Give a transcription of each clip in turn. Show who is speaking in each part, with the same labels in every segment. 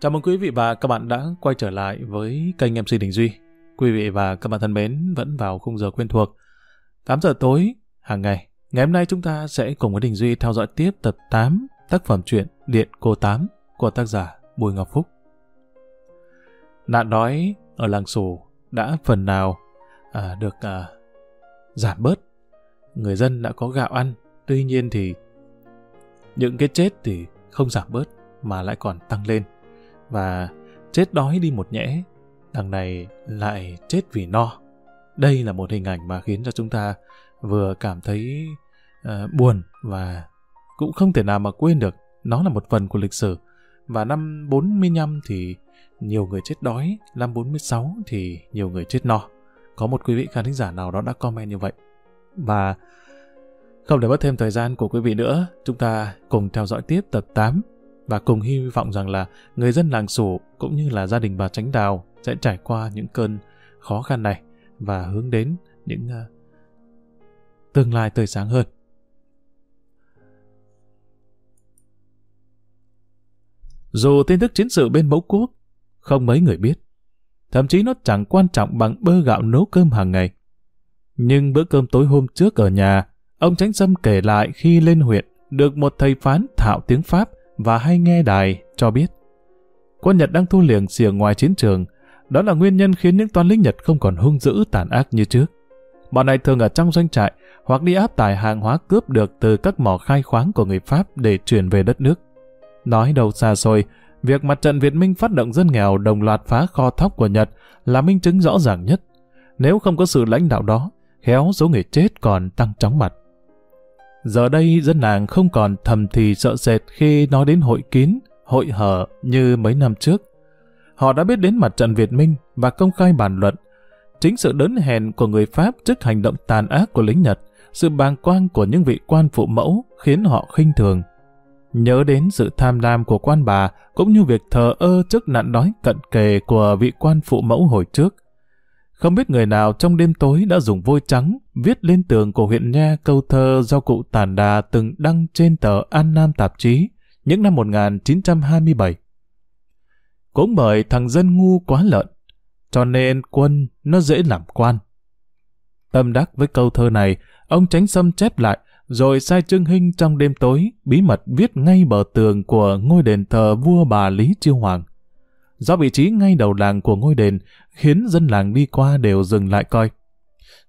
Speaker 1: Chào mừng quý vị và các bạn đã quay trở lại với kênh MC Đình Duy. Quý vị và các bạn thân mến vẫn vào khung giờ quen thuộc. 8 giờ tối hàng ngày. Ngày hôm nay chúng ta sẽ cùng với Đình Duy theo dõi tiếp tập 8 tác phẩm truyện Điện Cô Tám của tác giả Bùi Ngọc Phúc. Nạn đói ở làng Sù đã phần nào à, được à, giảm bớt. Người dân đã có gạo ăn. Tuy nhiên thì những cái chết thì không giảm bớt mà lại còn tăng lên và chết đói đi một nhẽ, đằng này lại chết vì no. Đây là một hình ảnh mà khiến cho chúng ta vừa cảm thấy uh, buồn và cũng không thể nào mà quên được. Nó là một phần của lịch sử. Và năm 45 thì nhiều người chết đói, năm 46 thì nhiều người chết no. Có một quý vị khán thính giả nào đó đã comment như vậy. Và không để mất thêm thời gian của quý vị nữa, chúng ta cùng theo dõi tiếp tập 8 và cùng hy vọng rằng là người dân làng Sủ cũng như là gia đình bà Tránh Đào sẽ trải qua những cơn khó khăn này và hướng đến những uh, tương lai tươi sáng hơn. Dù tin tức chiến sự bên mẫu quốc không mấy người biết, thậm chí nó chẳng quan trọng bằng bơ gạo nấu cơm hàng ngày. Nhưng bữa cơm tối hôm trước ở nhà, ông Tránh Sâm kể lại khi lên huyện được một thầy phán thạo tiếng Pháp và hay nghe đài cho biết quân Nhật đang thu liềng xìa ngoài chiến trường. Đó là nguyên nhân khiến những toán lính Nhật không còn hung dữ tàn ác như trước. Bọn này thường ở trong doanh trại hoặc đi áp tải hàng hóa cướp được từ các mỏ khai khoáng của người Pháp để chuyển về đất nước. Nói đầu xa xôi, việc mặt trận Việt Minh phát động dân nghèo đồng loạt phá kho thóc của Nhật là minh chứng rõ ràng nhất. Nếu không có sự lãnh đạo đó, khéo số người chết còn tăng chóng mặt. Giờ đây dân làng không còn thầm thì sợ sệt khi nói đến hội kín, hội hở như mấy năm trước. Họ đã biết đến mặt trận Việt Minh và công khai bàn luận. Chính sự đớn hèn của người Pháp trước hành động tàn ác của lính Nhật, sự bàng quang của những vị quan phụ mẫu khiến họ khinh thường. Nhớ đến sự tham lam của quan bà cũng như việc thờ ơ trước nạn đói cận kề của vị quan phụ mẫu hồi trước. Không biết người nào trong đêm tối đã dùng vôi trắng viết lên tường của huyện Nha câu thơ do cụ Tản Đà từng đăng trên tờ An Nam tạp chí những năm 1927. Cũng bởi thằng dân ngu quá lợn, cho nên quân nó dễ làm quan. Tâm đắc với câu thơ này, ông tránh sâm chép lại, rồi sai Trương Hinh trong đêm tối bí mật viết ngay bờ tường của ngôi đền thờ vua bà Lý Chiêu Hoàng. Do vị trí ngay đầu làng của ngôi đền khiến dân làng đi qua đều dừng lại coi.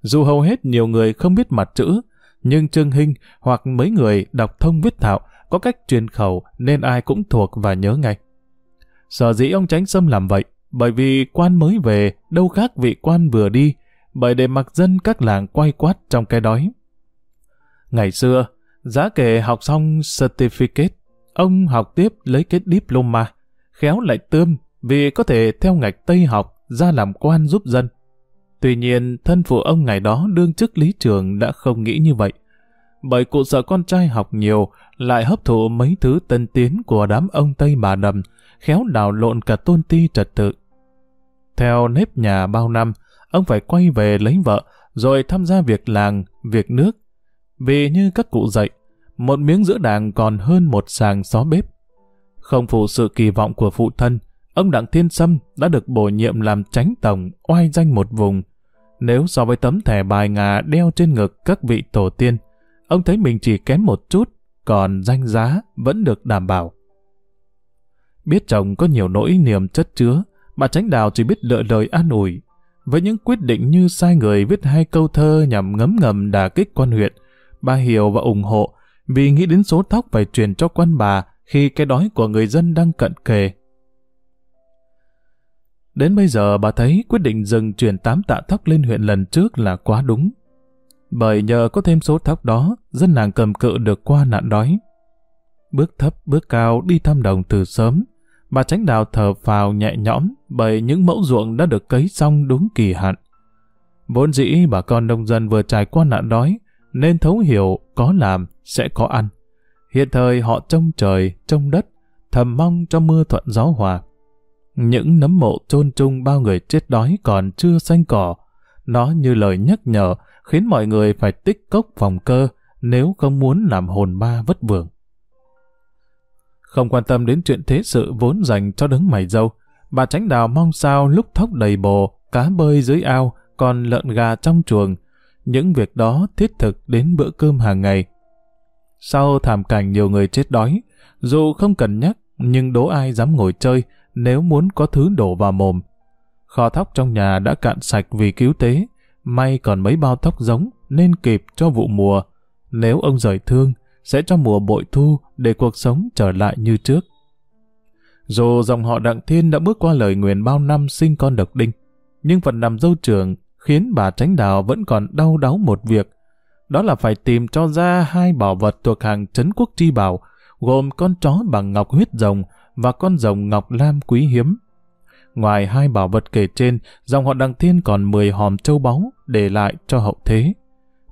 Speaker 1: Dù hầu hết nhiều người không biết mặt chữ, nhưng Trương Hinh hoặc mấy người đọc thông viết thạo có cách truyền khẩu nên ai cũng thuộc và nhớ ngay. Sở dĩ ông Tránh Sâm làm vậy, bởi vì quan mới về đâu khác vị quan vừa đi, bởi để mặc dân các làng quay quát trong cái đói. Ngày xưa, giá kể học xong certificate, ông học tiếp lấy cái diploma, khéo lại tươm vì có thể theo ngạch Tây học ra làm quan giúp dân. Tuy nhiên, thân phụ ông ngày đó đương chức lý trường đã không nghĩ như vậy. Bởi cụ sợ con trai học nhiều, lại hấp thụ mấy thứ tân tiến của đám ông Tây bà đầm, khéo đào lộn cả tôn ti trật tự. Theo nếp nhà bao năm, ông phải quay về lấy vợ, rồi tham gia việc làng, việc nước. Vì như các cụ dạy, một miếng giữa đàng còn hơn một sàng xó bếp. Không phụ sự kỳ vọng của phụ thân, ông Đặng Thiên Sâm đã được bổ nhiệm làm tránh tổng oai danh một vùng. Nếu so với tấm thẻ bài ngà đeo trên ngực các vị tổ tiên, ông thấy mình chỉ kém một chút, còn danh giá vẫn được đảm bảo. Biết chồng có nhiều nỗi niềm chất chứa, bà Tránh Đào chỉ biết lựa lời an ủi. Với những quyết định như sai người viết hai câu thơ nhằm ngấm ngầm đà kích quan huyện, bà hiểu và ủng hộ vì nghĩ đến số tóc phải truyền cho quan bà khi cái đói của người dân đang cận kề. Đến bây giờ bà thấy quyết định dừng chuyển tám tạ thóc lên huyện lần trước là quá đúng. Bởi nhờ có thêm số thóc đó, dân làng cầm cự được qua nạn đói. Bước thấp bước cao đi thăm đồng từ sớm, bà tránh đào thở phào nhẹ nhõm bởi những mẫu ruộng đã được cấy xong đúng kỳ hạn. Vốn dĩ bà con nông dân vừa trải qua nạn đói, nên thấu hiểu có làm sẽ có ăn. Hiện thời họ trông trời, trông đất, thầm mong cho mưa thuận gió hòa. Những nấm mộ chôn chung bao người chết đói còn chưa xanh cỏ. Nó như lời nhắc nhở khiến mọi người phải tích cốc phòng cơ nếu không muốn làm hồn ma vất vưởng. Không quan tâm đến chuyện thế sự vốn dành cho đấng mày dâu, bà tránh đào mong sao lúc thóc đầy bồ, cá bơi dưới ao, còn lợn gà trong chuồng. Những việc đó thiết thực đến bữa cơm hàng ngày. Sau thảm cảnh nhiều người chết đói, dù không cần nhắc, nhưng đố ai dám ngồi chơi nếu muốn có thứ đổ vào mồm. Kho thóc trong nhà đã cạn sạch vì cứu tế, may còn mấy bao thóc giống nên kịp cho vụ mùa. Nếu ông rời thương, sẽ cho mùa bội thu để cuộc sống trở lại như trước. Dù dòng họ Đặng Thiên đã bước qua lời nguyền bao năm sinh con độc đinh, nhưng phần nằm dâu trường khiến bà Tránh Đào vẫn còn đau đáu một việc. Đó là phải tìm cho ra hai bảo vật thuộc hàng Trấn Quốc Tri Bảo, gồm con chó bằng ngọc huyết rồng và con rồng ngọc lam quý hiếm. Ngoài hai bảo vật kể trên, dòng họ Đặng Thiên còn 10 hòm châu báu để lại cho hậu thế.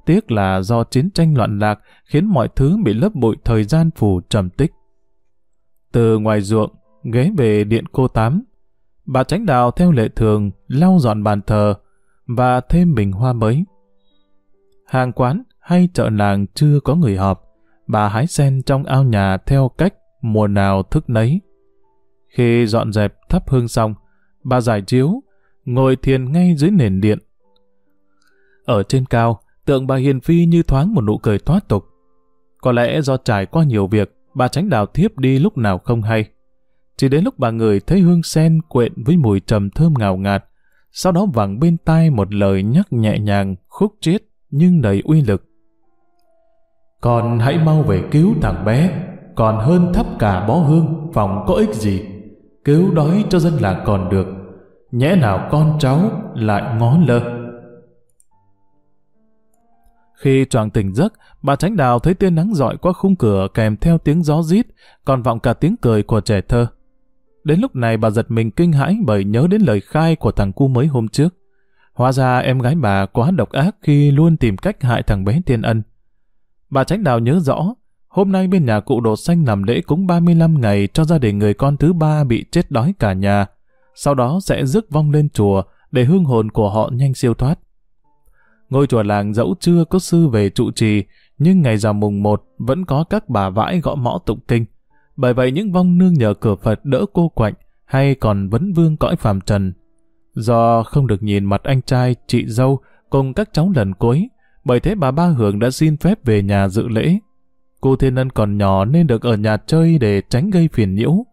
Speaker 1: Tiếc là do chiến tranh loạn lạc khiến mọi thứ bị lấp bụi thời gian phủ trầm tích. Từ ngoài ruộng, ghé về điện cô Tám, bà tránh đào theo lệ thường lau dọn bàn thờ và thêm bình hoa mới. Hàng quán hay chợ nàng chưa có người họp, bà hái sen trong ao nhà theo cách mùa nào thức nấy. Khi dọn dẹp thắp hương xong, bà giải chiếu, ngồi thiền ngay dưới nền điện. Ở trên cao, tượng bà Hiền Phi như thoáng một nụ cười thoát tục. Có lẽ do trải qua nhiều việc, bà tránh đào thiếp đi lúc nào không hay. Chỉ đến lúc bà người thấy hương sen quện với mùi trầm thơm ngào ngạt, sau đó vẳng bên tai một lời nhắc nhẹ nhàng, khúc chiết nhưng đầy uy lực. Con hãy mau về cứu thằng bé, còn hơn thắp cả bó hương, phòng có ích gì. Cứu đói cho dân làng còn được, nhẽ nào con cháu lại ngó lơ. Khi choàng tỉnh giấc, bà Tránh Đào thấy tia nắng dọi qua khung cửa kèm theo tiếng gió rít, còn vọng cả tiếng cười của trẻ thơ. Đến lúc này bà giật mình kinh hãi bởi nhớ đến lời khai của thằng cu mới hôm trước. Hóa ra em gái bà quá độc ác khi luôn tìm cách hại thằng bé Tiên Ân. Bà Tránh Đào nhớ rõ, hôm nay bên nhà cụ Đồ Xanh làm lễ cúng 35 ngày cho gia đình người con thứ ba bị chết đói cả nhà. Sau đó sẽ rước vong lên chùa để hương hồn của họ nhanh siêu thoát. Ngôi chùa làng dẫu chưa có sư về trụ trì, nhưng ngày rằm mùng một vẫn có các bà vãi gõ mõ tụng kinh. Bởi vậy những vong nương nhờ cửa Phật đỡ cô quạnh hay còn vấn vương cõi phàm trần. Do không được nhìn mặt anh trai, chị dâu cùng các cháu lần cuối, bởi thế bà Ba Hưởng đã xin phép về nhà dự lễ. Cô Thiên Ân còn nhỏ nên được ở nhà chơi để tránh gây phiền nhiễu.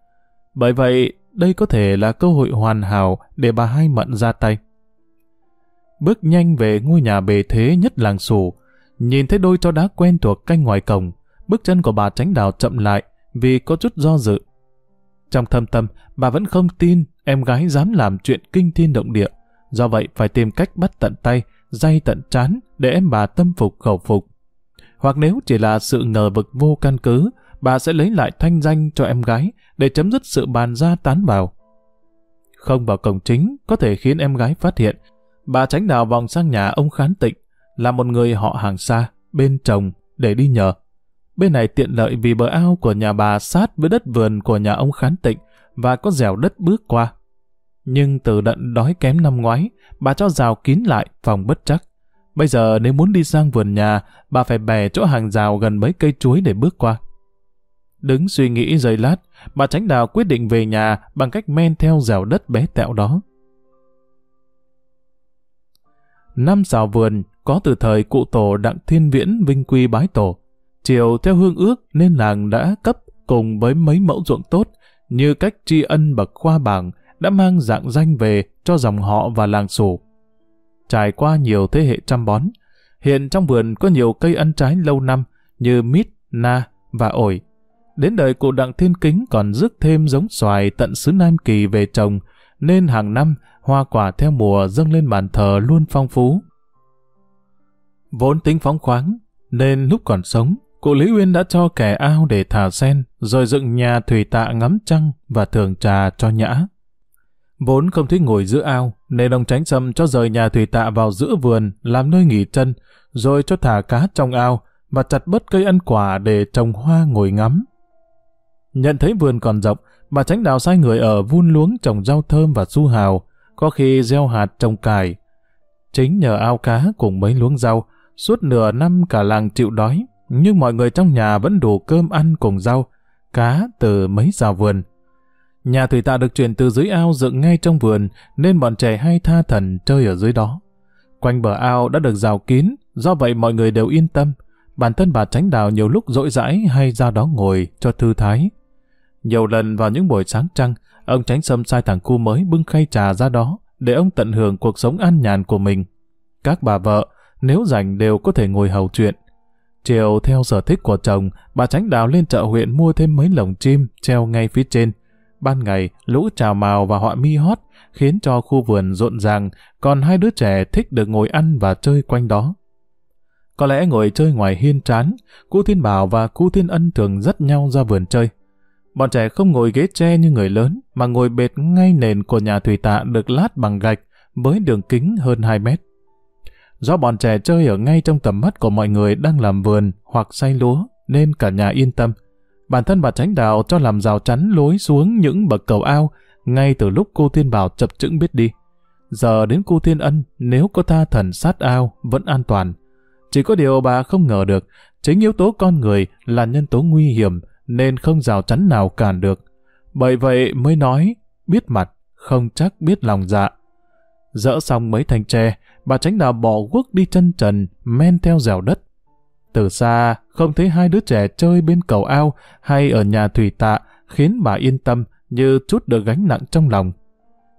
Speaker 1: Bởi vậy, đây có thể là cơ hội hoàn hảo để bà Hai Mận ra tay bước nhanh về ngôi nhà bề thế nhất làng sủ. Nhìn thấy đôi cho đá quen thuộc canh ngoài cổng, bước chân của bà tránh đào chậm lại vì có chút do dự. Trong thâm tâm, bà vẫn không tin em gái dám làm chuyện kinh thiên động địa. Do vậy phải tìm cách bắt tận tay, dây tận chán để em bà tâm phục khẩu phục. Hoặc nếu chỉ là sự ngờ vực vô căn cứ, bà sẽ lấy lại thanh danh cho em gái để chấm dứt sự bàn ra tán vào. Không vào cổng chính có thể khiến em gái phát hiện Bà tránh đào vòng sang nhà ông Khán Tịnh, là một người họ hàng xa, bên chồng, để đi nhờ. Bên này tiện lợi vì bờ ao của nhà bà sát với đất vườn của nhà ông Khán Tịnh và có dẻo đất bước qua. Nhưng từ đận đói kém năm ngoái, bà cho rào kín lại phòng bất chắc. Bây giờ nếu muốn đi sang vườn nhà, bà phải bè chỗ hàng rào gần mấy cây chuối để bước qua. Đứng suy nghĩ giây lát, bà tránh đào quyết định về nhà bằng cách men theo rào đất bé tẹo đó. Năm xào vườn có từ thời cụ tổ Đặng Thiên Viễn vinh quy bái tổ. Chiều theo hương ước nên làng đã cấp cùng với mấy mẫu ruộng tốt như cách tri ân bậc khoa bảng đã mang dạng danh về cho dòng họ và làng sủ. Trải qua nhiều thế hệ chăm bón, hiện trong vườn có nhiều cây ăn trái lâu năm như mít, na và ổi. Đến đời cụ Đặng Thiên Kính còn rước thêm giống xoài tận xứ Nam Kỳ về trồng, nên hàng năm hoa quả theo mùa dâng lên bàn thờ luôn phong phú. Vốn tính phóng khoáng, nên lúc còn sống, cụ Lý Uyên đã cho kẻ ao để thả sen, rồi dựng nhà thủy tạ ngắm trăng và thường trà cho nhã. Vốn không thích ngồi giữa ao, nên ông tránh sâm cho rời nhà thủy tạ vào giữa vườn làm nơi nghỉ chân, rồi cho thả cá trong ao và chặt bớt cây ăn quả để trồng hoa ngồi ngắm. Nhận thấy vườn còn rộng, bà tránh đào sai người ở vun luống trồng rau thơm và su hào, có khi gieo hạt trồng cải. Chính nhờ ao cá cùng mấy luống rau, suốt nửa năm cả làng chịu đói, nhưng mọi người trong nhà vẫn đủ cơm ăn cùng rau. cá từ mấy rào vườn. Nhà thủy tạ được chuyển từ dưới ao dựng ngay trong vườn, nên bọn trẻ hay tha thần chơi ở dưới đó. Quanh bờ ao đã được rào kín, do vậy mọi người đều yên tâm. Bản thân bà tránh đào nhiều lúc rỗi rãi hay ra đó ngồi cho thư thái. Nhiều lần vào những buổi sáng trăng, ông tránh sâm sai thằng cu mới bưng khay trà ra đó, để ông tận hưởng cuộc sống an nhàn của mình. Các bà vợ, nếu rảnh đều có thể ngồi hầu chuyện. Chiều theo sở thích của chồng, bà tránh đào lên chợ huyện mua thêm mấy lồng chim treo ngay phía trên. Ban ngày, lũ trào màu và họa mi hót, khiến cho khu vườn rộn ràng, còn hai đứa trẻ thích được ngồi ăn và chơi quanh đó. Có lẽ ngồi chơi ngoài hiên trán, cô Thiên Bảo và cô Thiên Ân thường dắt nhau ra vườn chơi. Bọn trẻ không ngồi ghế tre như người lớn, mà ngồi bệt ngay nền của nhà thủy tạ được lát bằng gạch, với đường kính hơn 2 mét. Do bọn trẻ chơi ở ngay trong tầm mắt của mọi người đang làm vườn hoặc say lúa, nên cả nhà yên tâm. Bản thân bà tránh đạo cho làm rào chắn lối xuống những bậc cầu ao, ngay từ lúc cô Thiên Bảo chập chững biết đi. Giờ đến cô Thiên Ân, nếu có tha thần sát ao, vẫn an toàn. Chỉ có điều bà không ngờ được, chính yếu tố con người là nhân tố nguy hiểm, nên không rào chắn nào cản được. Bởi vậy mới nói, biết mặt, không chắc biết lòng dạ. Dỡ xong mấy thanh tre, bà tránh đào bỏ guốc đi chân trần, men theo dẻo đất. Từ xa, không thấy hai đứa trẻ chơi bên cầu ao hay ở nhà thủy tạ, khiến bà yên tâm như chút được gánh nặng trong lòng.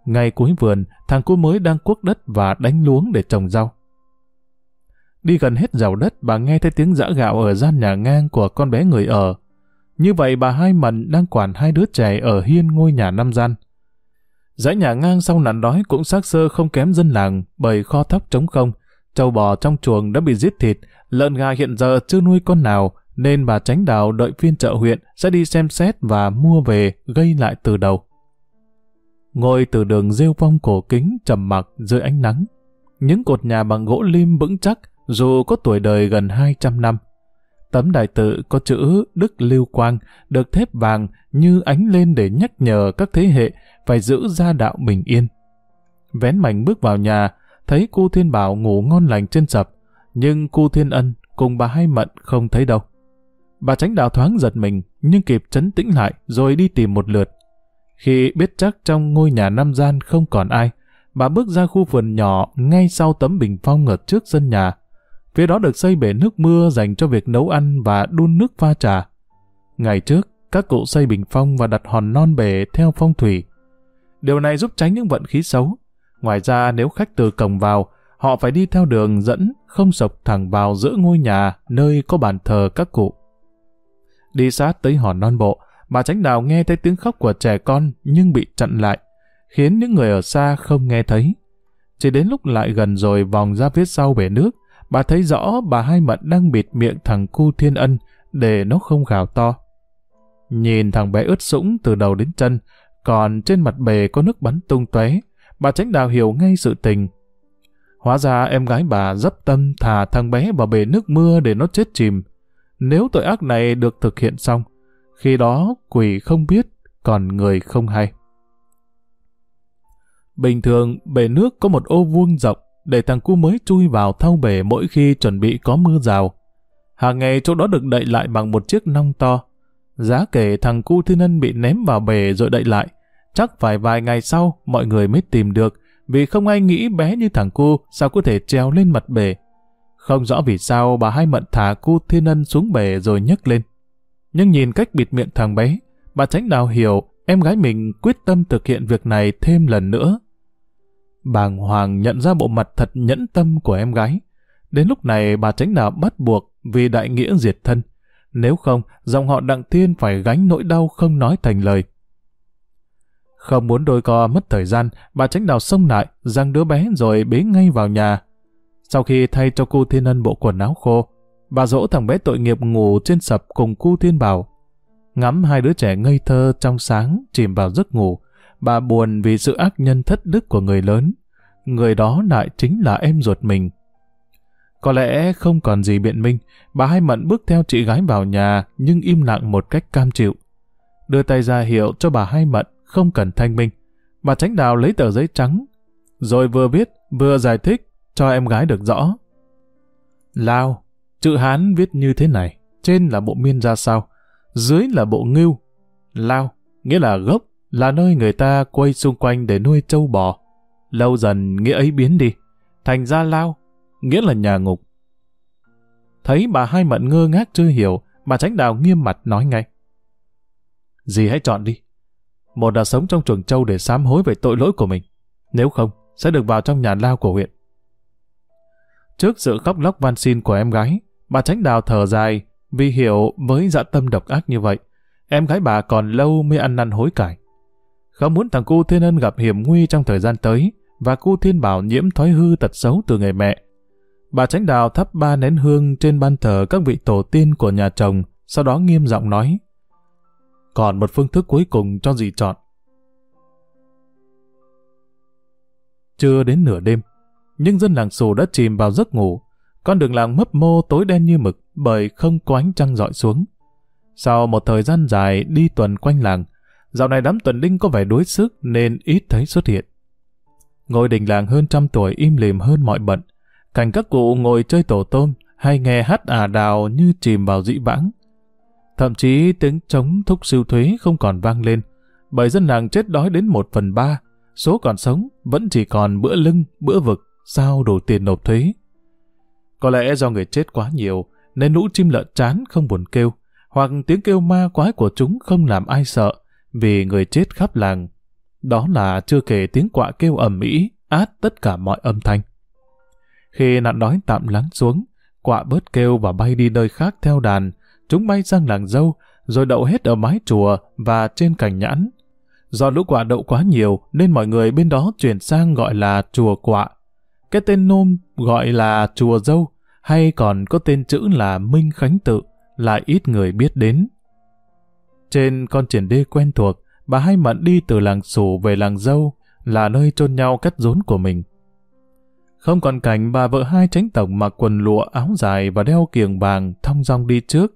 Speaker 1: Ngay cuối vườn, thằng cô mới đang cuốc đất và đánh luống để trồng rau. Đi gần hết rào đất, bà nghe thấy tiếng giã gạo ở gian nhà ngang của con bé người ở. Như vậy bà hai mận đang quản hai đứa trẻ ở hiên ngôi nhà năm gian. Dãy nhà ngang sau nạn đói cũng xác sơ không kém dân làng bởi kho thóc trống không châu bò trong chuồng đã bị giết thịt, lợn gà hiện giờ chưa nuôi con nào, nên bà tránh đào đợi phiên chợ huyện sẽ đi xem xét và mua về gây lại từ đầu. Ngồi từ đường rêu phong cổ kính trầm mặc dưới ánh nắng. Những cột nhà bằng gỗ lim vững chắc dù có tuổi đời gần 200 năm. Tấm đại tự có chữ Đức Lưu Quang được thép vàng như ánh lên để nhắc nhở các thế hệ phải giữ gia đạo bình yên. Vén mảnh bước vào nhà, thấy cu Thiên Bảo ngủ ngon lành trên sập, nhưng cu Thiên Ân cùng bà Hai Mận không thấy đâu. Bà tránh đạo thoáng giật mình, nhưng kịp chấn tĩnh lại rồi đi tìm một lượt. Khi biết chắc trong ngôi nhà Nam gian không còn ai, bà bước ra khu vườn nhỏ ngay sau tấm bình phong ở trước sân nhà. Phía đó được xây bể nước mưa dành cho việc nấu ăn và đun nước pha trà. Ngày trước, các cụ xây bình phong và đặt hòn non bể theo phong thủy. Điều này giúp tránh những vận khí xấu. Ngoài ra nếu khách từ cổng vào, họ phải đi theo đường dẫn, không sộc thẳng vào giữa ngôi nhà nơi có bàn thờ các cụ. Đi sát tới hòn non bộ, bà tránh đào nghe thấy tiếng khóc của trẻ con nhưng bị chặn lại, khiến những người ở xa không nghe thấy. Chỉ đến lúc lại gần rồi vòng ra phía sau bể nước, bà thấy rõ bà hai mận đang bịt miệng thằng cu thiên ân để nó không gào to. Nhìn thằng bé ướt sũng từ đầu đến chân, còn trên mặt bề có nước bắn tung tóe, bà tránh đào hiểu ngay sự tình. Hóa ra em gái bà dấp tâm thả thằng bé vào bể nước mưa để nó chết chìm. Nếu tội ác này được thực hiện xong, khi đó quỷ không biết, còn người không hay. Bình thường, bể nước có một ô vuông rộng để thằng cu mới chui vào thau bể mỗi khi chuẩn bị có mưa rào. Hàng ngày chỗ đó được đậy lại bằng một chiếc nong to. Giá kể thằng cu thiên ân bị ném vào bể rồi đậy lại. Chắc phải vài ngày sau mọi người mới tìm được vì không ai nghĩ bé như thằng cu sao có thể treo lên mặt bể. Không rõ vì sao bà hai mận thả cu thiên ân xuống bể rồi nhấc lên. Nhưng nhìn cách bịt miệng thằng bé, bà tránh đào hiểu em gái mình quyết tâm thực hiện việc này thêm lần nữa bàng hoàng nhận ra bộ mặt thật nhẫn tâm của em gái. Đến lúc này bà tránh đào bắt buộc vì đại nghĩa diệt thân. Nếu không, dòng họ Đặng Thiên phải gánh nỗi đau không nói thành lời. Không muốn đôi co mất thời gian, bà tránh đào xông lại, giăng đứa bé rồi bế ngay vào nhà. Sau khi thay cho cô Thiên Ân bộ quần áo khô, bà dỗ thằng bé tội nghiệp ngủ trên sập cùng cô Thiên Bảo. Ngắm hai đứa trẻ ngây thơ trong sáng chìm vào giấc ngủ, Bà buồn vì sự ác nhân thất đức của người lớn. Người đó lại chính là em ruột mình. Có lẽ không còn gì biện minh, bà hai mận bước theo chị gái vào nhà nhưng im lặng một cách cam chịu. Đưa tay ra hiệu cho bà hai mận không cần thanh minh. Bà tránh đào lấy tờ giấy trắng, rồi vừa viết vừa giải thích cho em gái được rõ. Lao, chữ Hán viết như thế này, trên là bộ miên ra sao, dưới là bộ ngưu, lao, nghĩa là gốc, là nơi người ta quay xung quanh để nuôi trâu bò. Lâu dần nghĩa ấy biến đi, thành ra lao, nghĩa là nhà ngục. Thấy bà hai mận ngơ ngác chưa hiểu, bà tránh đào nghiêm mặt nói ngay. Dì hãy chọn đi. Một là sống trong chuồng trâu để sám hối về tội lỗi của mình. Nếu không, sẽ được vào trong nhà lao của huyện. Trước sự khóc lóc van xin của em gái, bà tránh đào thở dài vì hiểu với dạ tâm độc ác như vậy, em gái bà còn lâu mới ăn năn hối cải. Không muốn thằng cu Thiên Ân gặp hiểm nguy trong thời gian tới và cu Thiên Bảo nhiễm thói hư tật xấu từ người mẹ. Bà tránh đào thắp ba nén hương trên ban thờ các vị tổ tiên của nhà chồng, sau đó nghiêm giọng nói còn một phương thức cuối cùng cho dì chọn. Chưa đến nửa đêm, nhưng dân làng xù đã chìm vào giấc ngủ. Con đường làng mấp mô tối đen như mực bởi không có ánh trăng dọi xuống. Sau một thời gian dài đi tuần quanh làng, dạo này đám tuần đinh có vẻ đuối sức nên ít thấy xuất hiện. Ngôi đình làng hơn trăm tuổi im lìm hơn mọi bận. Cảnh các cụ ngồi chơi tổ tôm hay nghe hát ả đào như chìm vào dị vãng. Thậm chí tiếng chống thúc siêu thuế không còn vang lên, bởi dân làng chết đói đến một phần ba, số còn sống vẫn chỉ còn bữa lưng, bữa vực, sao đủ tiền nộp thuế. Có lẽ do người chết quá nhiều, nên lũ chim lợn chán không buồn kêu, hoặc tiếng kêu ma quái của chúng không làm ai sợ, vì người chết khắp làng. Đó là chưa kể tiếng quạ kêu ầm ĩ, át tất cả mọi âm thanh. Khi nạn đói tạm lắng xuống, quạ bớt kêu và bay đi nơi khác theo đàn, chúng bay sang làng dâu, rồi đậu hết ở mái chùa và trên cành nhãn. Do lũ quạ đậu quá nhiều nên mọi người bên đó chuyển sang gọi là chùa quạ. Cái tên nôm gọi là chùa dâu hay còn có tên chữ là Minh Khánh Tự lại ít người biết đến. Trên con triển đê quen thuộc, bà hai mận đi từ làng sủ về làng dâu là nơi chôn nhau cắt rốn của mình. Không còn cảnh bà vợ hai tránh tổng mặc quần lụa áo dài và đeo kiềng vàng thong dong đi trước,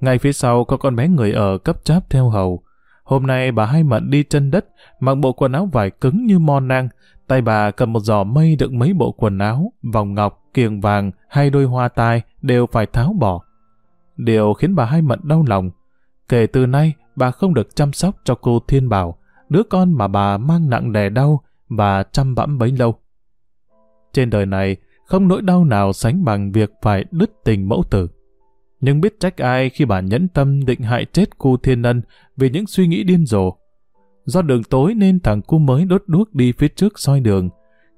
Speaker 1: ngay phía sau có con bé người ở cấp cháp theo hầu. Hôm nay bà hai mận đi chân đất, mặc bộ quần áo vải cứng như mon nang, tay bà cầm một giỏ mây đựng mấy bộ quần áo, vòng ngọc, kiềng vàng hay đôi hoa tai đều phải tháo bỏ. Điều khiến bà hai mận đau lòng. Kể từ nay, bà không được chăm sóc cho cô Thiên Bảo, đứa con mà bà mang nặng đè đau và chăm bẵm bấy lâu. Trên đời này, không nỗi đau nào sánh bằng việc phải đứt tình mẫu tử nhưng biết trách ai khi bà nhẫn tâm định hại chết cu thiên ân vì những suy nghĩ điên rồ. Do đường tối nên thằng cu mới đốt đuốc đi phía trước soi đường.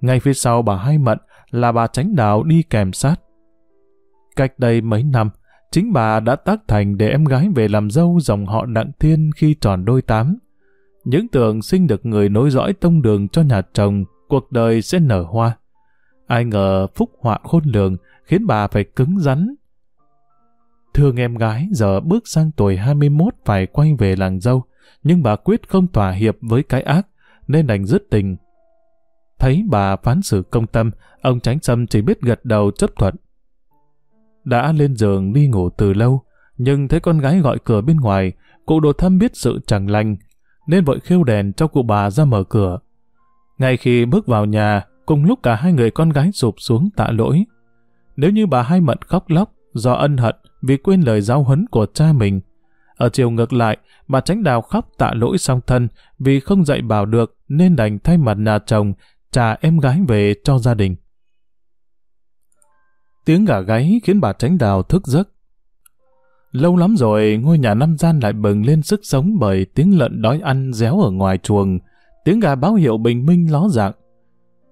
Speaker 1: Ngay phía sau bà hai mận là bà tránh đạo đi kèm sát. Cách đây mấy năm, chính bà đã tác thành để em gái về làm dâu dòng họ Đặng Thiên khi tròn đôi tám. Những tưởng sinh được người nối dõi tông đường cho nhà chồng, cuộc đời sẽ nở hoa. Ai ngờ phúc họa khôn lường khiến bà phải cứng rắn Thương em gái giờ bước sang tuổi 21 phải quay về làng dâu, nhưng bà quyết không thỏa hiệp với cái ác, nên đành dứt tình. Thấy bà phán xử công tâm, ông Tránh Sâm chỉ biết gật đầu chấp thuận. Đã lên giường đi ngủ từ lâu, nhưng thấy con gái gọi cửa bên ngoài, cụ đồ thâm biết sự chẳng lành, nên vội khiêu đèn cho cụ bà ra mở cửa. Ngay khi bước vào nhà, cùng lúc cả hai người con gái sụp xuống tạ lỗi. Nếu như bà hai mận khóc lóc, do ân hận, vì quên lời giáo huấn của cha mình. Ở chiều ngược lại, bà tránh đào khóc tạ lỗi song thân vì không dạy bảo được nên đành thay mặt nhà chồng trả em gái về cho gia đình. Tiếng gà gáy khiến bà tránh đào thức giấc. Lâu lắm rồi, ngôi nhà năm gian lại bừng lên sức sống bởi tiếng lợn đói ăn réo ở ngoài chuồng, tiếng gà báo hiệu bình minh ló dạng.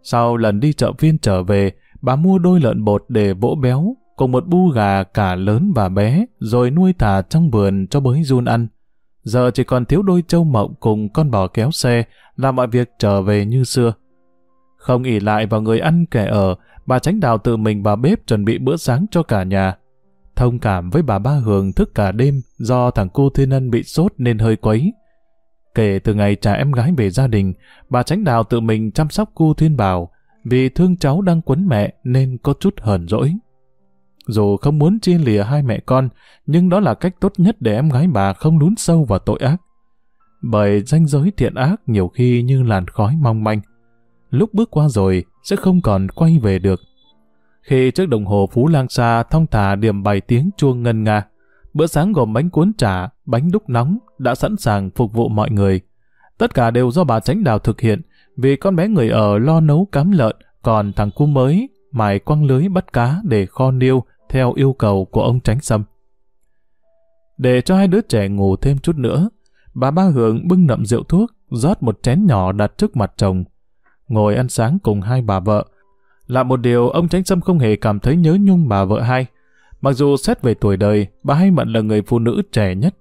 Speaker 1: Sau lần đi chợ viên trở về, bà mua đôi lợn bột để vỗ béo, cùng một bu gà cả lớn và bé, rồi nuôi thả trong vườn cho bới run ăn. Giờ chỉ còn thiếu đôi trâu mộng cùng con bò kéo xe, làm mọi việc trở về như xưa. Không ỉ lại vào người ăn kẻ ở, bà tránh đào tự mình vào bếp chuẩn bị bữa sáng cho cả nhà. Thông cảm với bà ba Hường thức cả đêm do thằng cô Thiên Ân bị sốt nên hơi quấy. Kể từ ngày trả em gái về gia đình, bà tránh đào tự mình chăm sóc cô Thiên Bảo, vì thương cháu đang quấn mẹ nên có chút hờn dỗi. Dù không muốn chia lìa hai mẹ con, nhưng đó là cách tốt nhất để em gái bà không lún sâu vào tội ác. Bởi danh giới thiện ác nhiều khi như làn khói mong manh. Lúc bước qua rồi, sẽ không còn quay về được. Khi chiếc đồng hồ Phú Lang Sa thong thả điểm bài tiếng chuông ngân nga, Bữa sáng gồm bánh cuốn chả, bánh đúc nóng đã sẵn sàng phục vụ mọi người. Tất cả đều do bà Tránh Đào thực hiện vì con bé người ở lo nấu cám lợn, còn thằng cu mới mài quăng lưới bắt cá để kho niêu theo yêu cầu của ông Tránh Sâm. Để cho hai đứa trẻ ngủ thêm chút nữa, bà Ba Hưởng bưng nậm rượu thuốc, rót một chén nhỏ đặt trước mặt chồng. Ngồi ăn sáng cùng hai bà vợ. Là một điều ông Tránh Sâm không hề cảm thấy nhớ nhung bà vợ hai. Mặc dù xét về tuổi đời, bà Hay Mận là người phụ nữ trẻ nhất.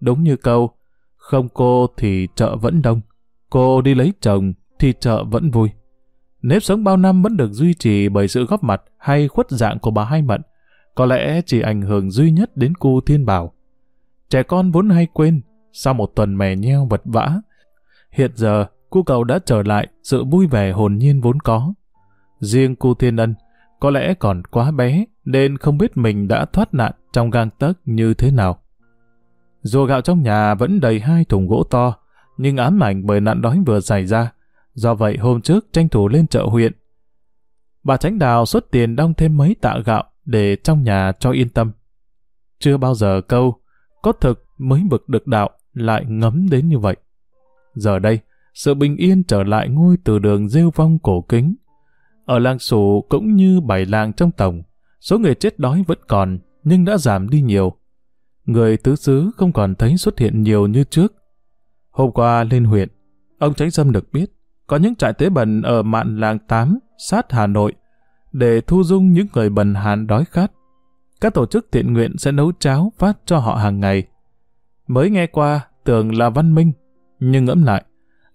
Speaker 1: Đúng như câu, không cô thì chợ vẫn đông. Cô đi lấy chồng thì chợ vẫn vui. Nếp sống bao năm vẫn được duy trì bởi sự góp mặt hay khuất dạng của bà Hai Mận. Có lẽ chỉ ảnh hưởng duy nhất đến cô Thiên Bảo. Trẻ con vốn hay quên, sau một tuần mè nheo vật vã. Hiện giờ, cô cậu đã trở lại sự vui vẻ hồn nhiên vốn có. Riêng cô Thiên Ân, có lẽ còn quá bé nên không biết mình đã thoát nạn trong gang tấc như thế nào. Dù gạo trong nhà vẫn đầy hai thùng gỗ to, nhưng ám ảnh bởi nạn đói vừa xảy ra. Do vậy hôm trước tranh thủ lên chợ huyện. Bà Tránh Đào xuất tiền đong thêm mấy tạ gạo để trong nhà cho yên tâm. Chưa bao giờ câu, có thực mới bực được đạo lại ngấm đến như vậy. Giờ đây, sự bình yên trở lại ngôi từ đường rêu vong cổ kính. Ở làng sủ cũng như bảy làng trong tổng, số người chết đói vẫn còn, nhưng đã giảm đi nhiều. Người tứ xứ không còn thấy xuất hiện nhiều như trước. Hôm qua lên huyện, ông Tránh Sâm được biết, có những trại tế bần ở mạn làng 8, sát Hà Nội, để thu dung những người bần hàn đói khát. Các tổ chức thiện nguyện sẽ nấu cháo phát cho họ hàng ngày. Mới nghe qua, tưởng là văn minh, nhưng ngẫm lại,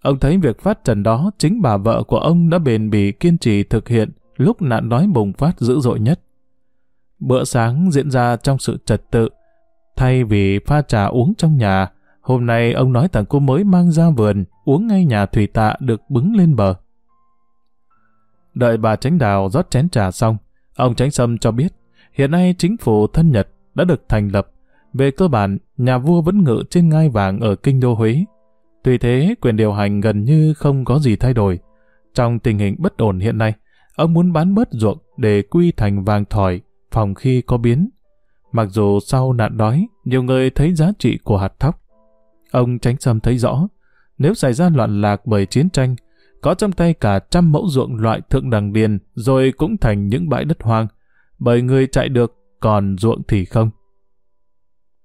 Speaker 1: ông thấy việc phát trần đó chính bà vợ của ông đã bền bỉ kiên trì thực hiện lúc nạn đói bùng phát dữ dội nhất. Bữa sáng diễn ra trong sự trật tự, thay vì pha trà uống trong nhà, hôm nay ông nói thằng cô mới mang ra vườn, uống ngay nhà thủy tạ được bứng lên bờ. Đợi bà Tránh Đào rót chén trà xong, ông Tránh Sâm cho biết, hiện nay chính phủ thân Nhật đã được thành lập về cơ bản, nhà vua vẫn ngự trên ngai vàng ở kinh đô Huế. Tuy thế, quyền điều hành gần như không có gì thay đổi. Trong tình hình bất ổn hiện nay, ông muốn bán bớt ruộng để quy thành vàng thỏi, phòng khi có biến. Mặc dù sau nạn đói, nhiều người thấy giá trị của hạt thóc. Ông Tránh Sâm thấy rõ, nếu xảy ra loạn lạc bởi chiến tranh, có trong tay cả trăm mẫu ruộng loại thượng đẳng điền rồi cũng thành những bãi đất hoang, bởi người chạy được, còn ruộng thì không.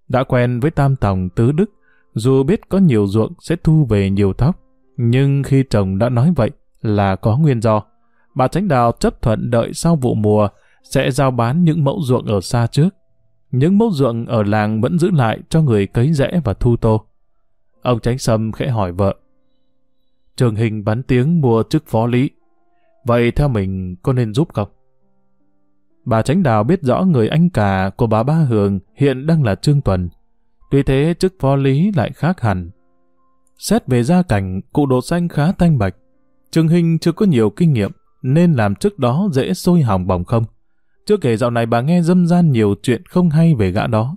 Speaker 1: Đã quen với tam tòng tứ đức, dù biết có nhiều ruộng sẽ thu về nhiều thóc, nhưng khi chồng đã nói vậy là có nguyên do. Bà Tránh Đào chấp thuận đợi sau vụ mùa sẽ giao bán những mẫu ruộng ở xa trước. Những mẫu ruộng ở làng vẫn giữ lại cho người cấy rẽ và thu tô. Ông Tránh Sâm khẽ hỏi vợ. Trường Hình bắn tiếng mua chức phó lý. Vậy theo mình có nên giúp không? Bà Tránh Đào biết rõ người anh cả của bà Ba Hường hiện đang là Trương Tuần. Tuy thế chức phó lý lại khác hẳn. Xét về gia cảnh, cụ đồ xanh khá thanh bạch. Trương Hinh chưa có nhiều kinh nghiệm, nên làm trước đó dễ sôi hỏng bỏng không. Chưa kể dạo này bà nghe dâm gian nhiều chuyện không hay về gã đó.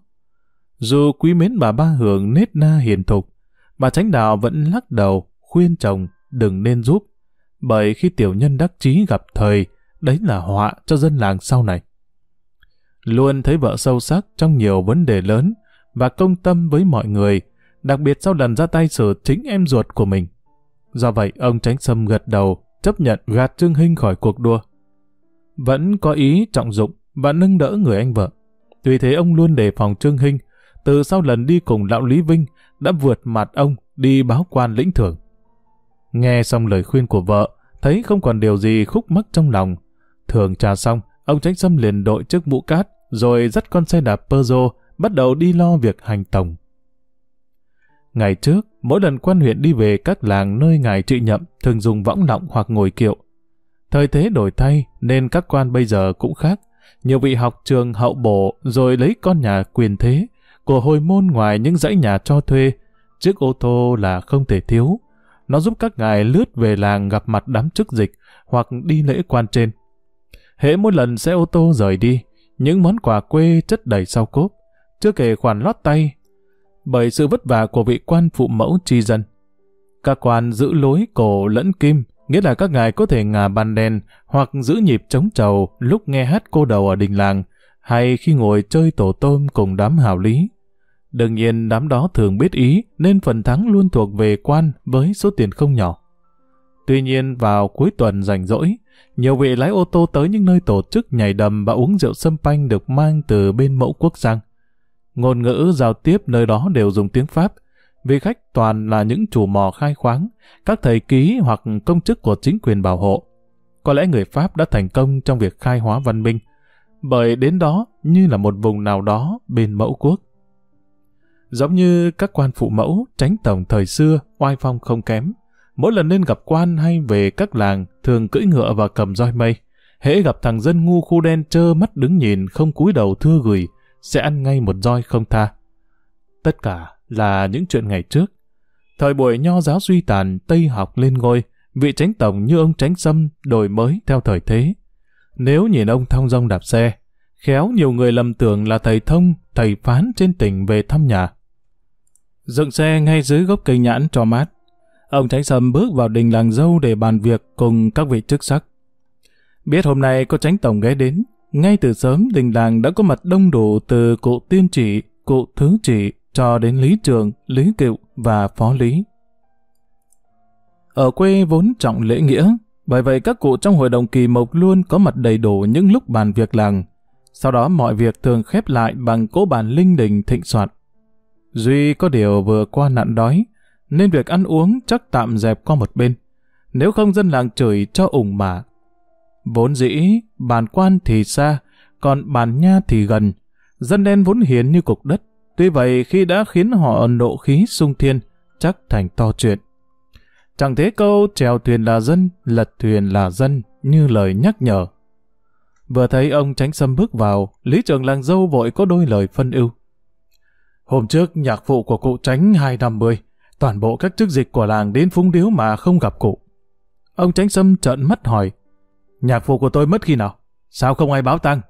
Speaker 1: Dù quý mến bà Ba Hường nết na hiền thục, bà Tránh Đào vẫn lắc đầu, khuyên chồng đừng nên giúp. Bởi khi tiểu nhân đắc chí gặp thời, đấy là họa cho dân làng sau này. Luôn thấy vợ sâu sắc trong nhiều vấn đề lớn và công tâm với mọi người, đặc biệt sau lần ra tay xử chính em ruột của mình. Do vậy, ông Tránh Sâm gật đầu, chấp nhận gạt Trương Hinh khỏi cuộc đua. Vẫn có ý trọng dụng và nâng đỡ người anh vợ. Tuy thế ông luôn đề phòng Trương Hinh, từ sau lần đi cùng lão Lý Vinh đã vượt mặt ông đi báo quan lĩnh thưởng. Nghe xong lời khuyên của vợ, thấy không còn điều gì khúc mắc trong lòng, Thường trà xong, ông Tránh Sâm liền đội chiếc mũ cát, rồi dắt con xe đạp Peugeot, bắt đầu đi lo việc hành tổng. Ngày trước, mỗi lần quan huyện đi về các làng nơi ngài trị nhậm thường dùng võng lọng hoặc ngồi kiệu. Thời thế đổi thay nên các quan bây giờ cũng khác. Nhiều vị học trường hậu bổ rồi lấy con nhà quyền thế của hồi môn ngoài những dãy nhà cho thuê. Chiếc ô tô là không thể thiếu. Nó giúp các ngài lướt về làng gặp mặt đám chức dịch hoặc đi lễ quan trên. Hễ mỗi lần xe ô tô rời đi, những món quà quê chất đầy sau cốp, chưa kể khoản lót tay, bởi sự vất vả của vị quan phụ mẫu tri dân. Các quan giữ lối cổ lẫn kim, nghĩa là các ngài có thể ngả bàn đèn hoặc giữ nhịp chống trầu lúc nghe hát cô đầu ở đình làng, hay khi ngồi chơi tổ tôm cùng đám hào lý. Đương nhiên đám đó thường biết ý nên phần thắng luôn thuộc về quan với số tiền không nhỏ. Tuy nhiên vào cuối tuần rảnh rỗi, nhiều vị lái ô tô tới những nơi tổ chức nhảy đầm và uống rượu sâm panh được mang từ bên mẫu quốc sang. Ngôn ngữ giao tiếp nơi đó đều dùng tiếng Pháp, vì khách toàn là những chủ mò khai khoáng, các thầy ký hoặc công chức của chính quyền bảo hộ. Có lẽ người Pháp đã thành công trong việc khai hóa văn minh, bởi đến đó như là một vùng nào đó bên mẫu quốc. Giống như các quan phụ mẫu, tránh tổng thời xưa, oai phong không kém. Mỗi lần lên gặp quan hay về các làng, thường cưỡi ngựa và cầm roi mây. Hễ gặp thằng dân ngu khu đen trơ mắt đứng nhìn không cúi đầu thưa gửi, sẽ ăn ngay một roi không tha. Tất cả là những chuyện ngày trước. Thời buổi nho giáo suy tàn, Tây học lên ngôi, vị tránh tổng như ông tránh xâm đổi mới theo thời thế. Nếu nhìn ông thong dong đạp xe, khéo nhiều người lầm tưởng là thầy thông, thầy phán trên tỉnh về thăm nhà. Dựng xe ngay dưới gốc cây nhãn cho mát. Ông Tránh Sâm bước vào đình làng dâu để bàn việc cùng các vị chức sắc. Biết hôm nay có tránh tổng ghé đến, ngay từ sớm đình làng đã có mặt đông đủ từ cụ tiên trị, cụ thứ trị cho đến lý trường, lý cựu và phó lý. Ở quê vốn trọng lễ nghĩa, bởi vậy các cụ trong hội đồng kỳ mộc luôn có mặt đầy đủ những lúc bàn việc làng. Sau đó mọi việc thường khép lại bằng cố bàn linh đình thịnh soạn. Duy có điều vừa qua nạn đói, nên việc ăn uống chắc tạm dẹp qua một bên. Nếu không dân làng chửi cho ủng mà. Vốn dĩ, bàn quan thì xa, còn bàn nha thì gần. Dân đen vốn hiền như cục đất. Tuy vậy khi đã khiến họ nộ khí sung thiên, chắc thành to chuyện. Chẳng thế câu trèo thuyền là dân, lật thuyền là dân, như lời nhắc nhở. Vừa thấy ông tránh xâm bước vào, lý trường làng dâu vội có đôi lời phân ưu. Hôm trước nhạc phụ của cụ tránh 250, toàn bộ các chức dịch của làng đến phúng điếu mà không gặp cụ. Ông tránh sâm trợn mắt hỏi, nhạc phụ của tôi mất khi nào? Sao không ai báo tăng?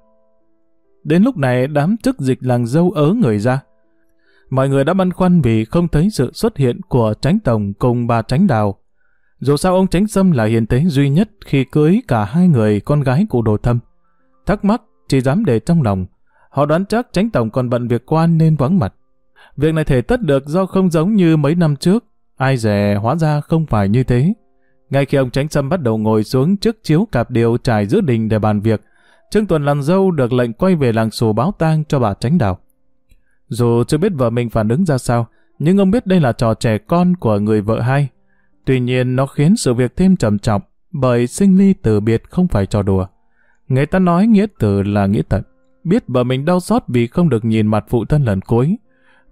Speaker 1: Đến lúc này đám chức dịch làng dâu ớ người ra. Mọi người đã băn khoăn vì không thấy sự xuất hiện của tránh tổng cùng bà tránh đào. Dù sao ông tránh sâm là hiền tế duy nhất khi cưới cả hai người con gái cụ đồ thâm. Thắc mắc chỉ dám để trong lòng. Họ đoán chắc tránh tổng còn bận việc quan nên vắng mặt. Việc này thể tất được do không giống như mấy năm trước. Ai dè hóa ra không phải như thế. Ngay khi ông Tránh Sâm bắt đầu ngồi xuống trước chiếu cạp điều trải giữa đình để bàn việc, Trương Tuần làm dâu được lệnh quay về làng sổ báo tang cho bà Tránh Đào. Dù chưa biết vợ mình phản ứng ra sao, nhưng ông biết đây là trò trẻ con của người vợ hai. Tuy nhiên nó khiến sự việc thêm trầm trọng, bởi sinh ly từ biệt không phải trò đùa. Người ta nói nghĩa từ là nghĩa tận. Biết vợ mình đau xót vì không được nhìn mặt phụ thân lần cuối,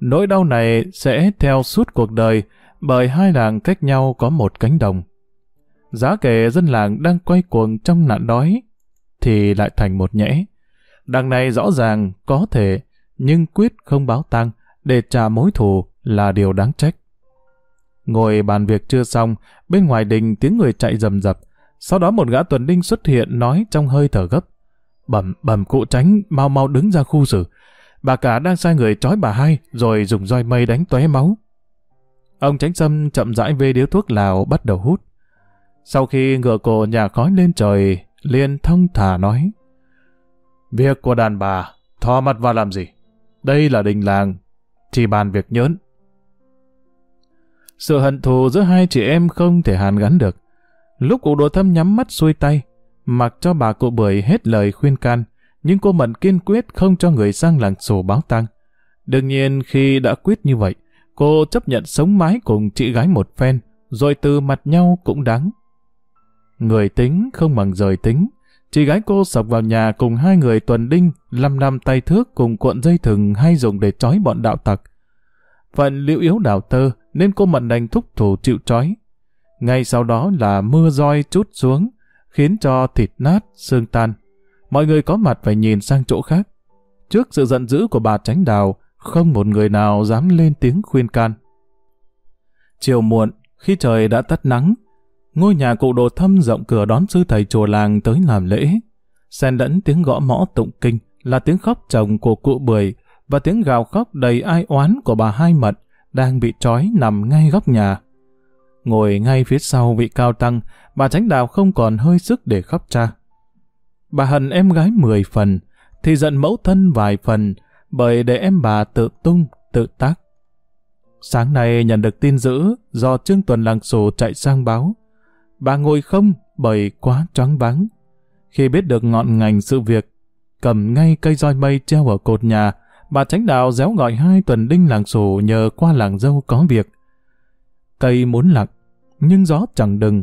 Speaker 1: Nỗi đau này sẽ theo suốt cuộc đời bởi hai làng cách nhau có một cánh đồng. Giá kể dân làng đang quay cuồng trong nạn đói thì lại thành một nhẽ. Đằng này rõ ràng có thể nhưng quyết không báo tăng để trả mối thù là điều đáng trách. Ngồi bàn việc chưa xong, bên ngoài đình tiếng người chạy rầm rập. Sau đó một gã tuần đinh xuất hiện nói trong hơi thở gấp. Bẩm, bẩm cụ tránh, mau mau đứng ra khu xử. Bà cả đang sai người trói bà hai, rồi dùng roi mây đánh tóe máu. Ông tránh sâm chậm rãi vê điếu thuốc lào bắt đầu hút. Sau khi ngựa cổ nhà khói lên trời, liền thông thả nói. Việc của đàn bà, thò mặt vào làm gì? Đây là đình làng, chỉ bàn việc nhớn. Sự hận thù giữa hai chị em không thể hàn gắn được. Lúc cụ đồ thâm nhắm mắt xuôi tay, mặc cho bà cụ bưởi hết lời khuyên can, nhưng cô Mận kiên quyết không cho người sang làng sổ báo tăng. Đương nhiên khi đã quyết như vậy, cô chấp nhận sống mái cùng chị gái một phen, rồi từ mặt nhau cũng đáng. Người tính không bằng rời tính, chị gái cô sọc vào nhà cùng hai người tuần đinh, lăm năm tay thước cùng cuộn dây thừng hay dùng để trói bọn đạo tặc. Phận liễu yếu đào tơ nên cô Mận đành thúc thủ chịu trói. Ngay sau đó là mưa roi chút xuống, khiến cho thịt nát, xương tan mọi người có mặt phải nhìn sang chỗ khác. Trước sự giận dữ của bà Tránh Đào, không một người nào dám lên tiếng khuyên can. Chiều muộn, khi trời đã tắt nắng, ngôi nhà cụ đồ thâm rộng cửa đón sư thầy chùa làng tới làm lễ. Xen lẫn tiếng gõ mõ tụng kinh là tiếng khóc chồng của cụ bưởi và tiếng gào khóc đầy ai oán của bà hai mật đang bị trói nằm ngay góc nhà. Ngồi ngay phía sau vị cao tăng, bà Tránh Đào không còn hơi sức để khóc cha. Bà hận em gái mười phần, thì giận mẫu thân vài phần, bởi để em bà tự tung, tự tác. Sáng nay nhận được tin dữ do Trương Tuần làng sổ chạy sang báo. Bà ngồi không bởi quá choáng váng. Khi biết được ngọn ngành sự việc, cầm ngay cây roi mây treo ở cột nhà, bà tránh đạo réo gọi hai tuần đinh làng sổ nhờ qua làng dâu có việc. Cây muốn lặng, nhưng gió chẳng đừng.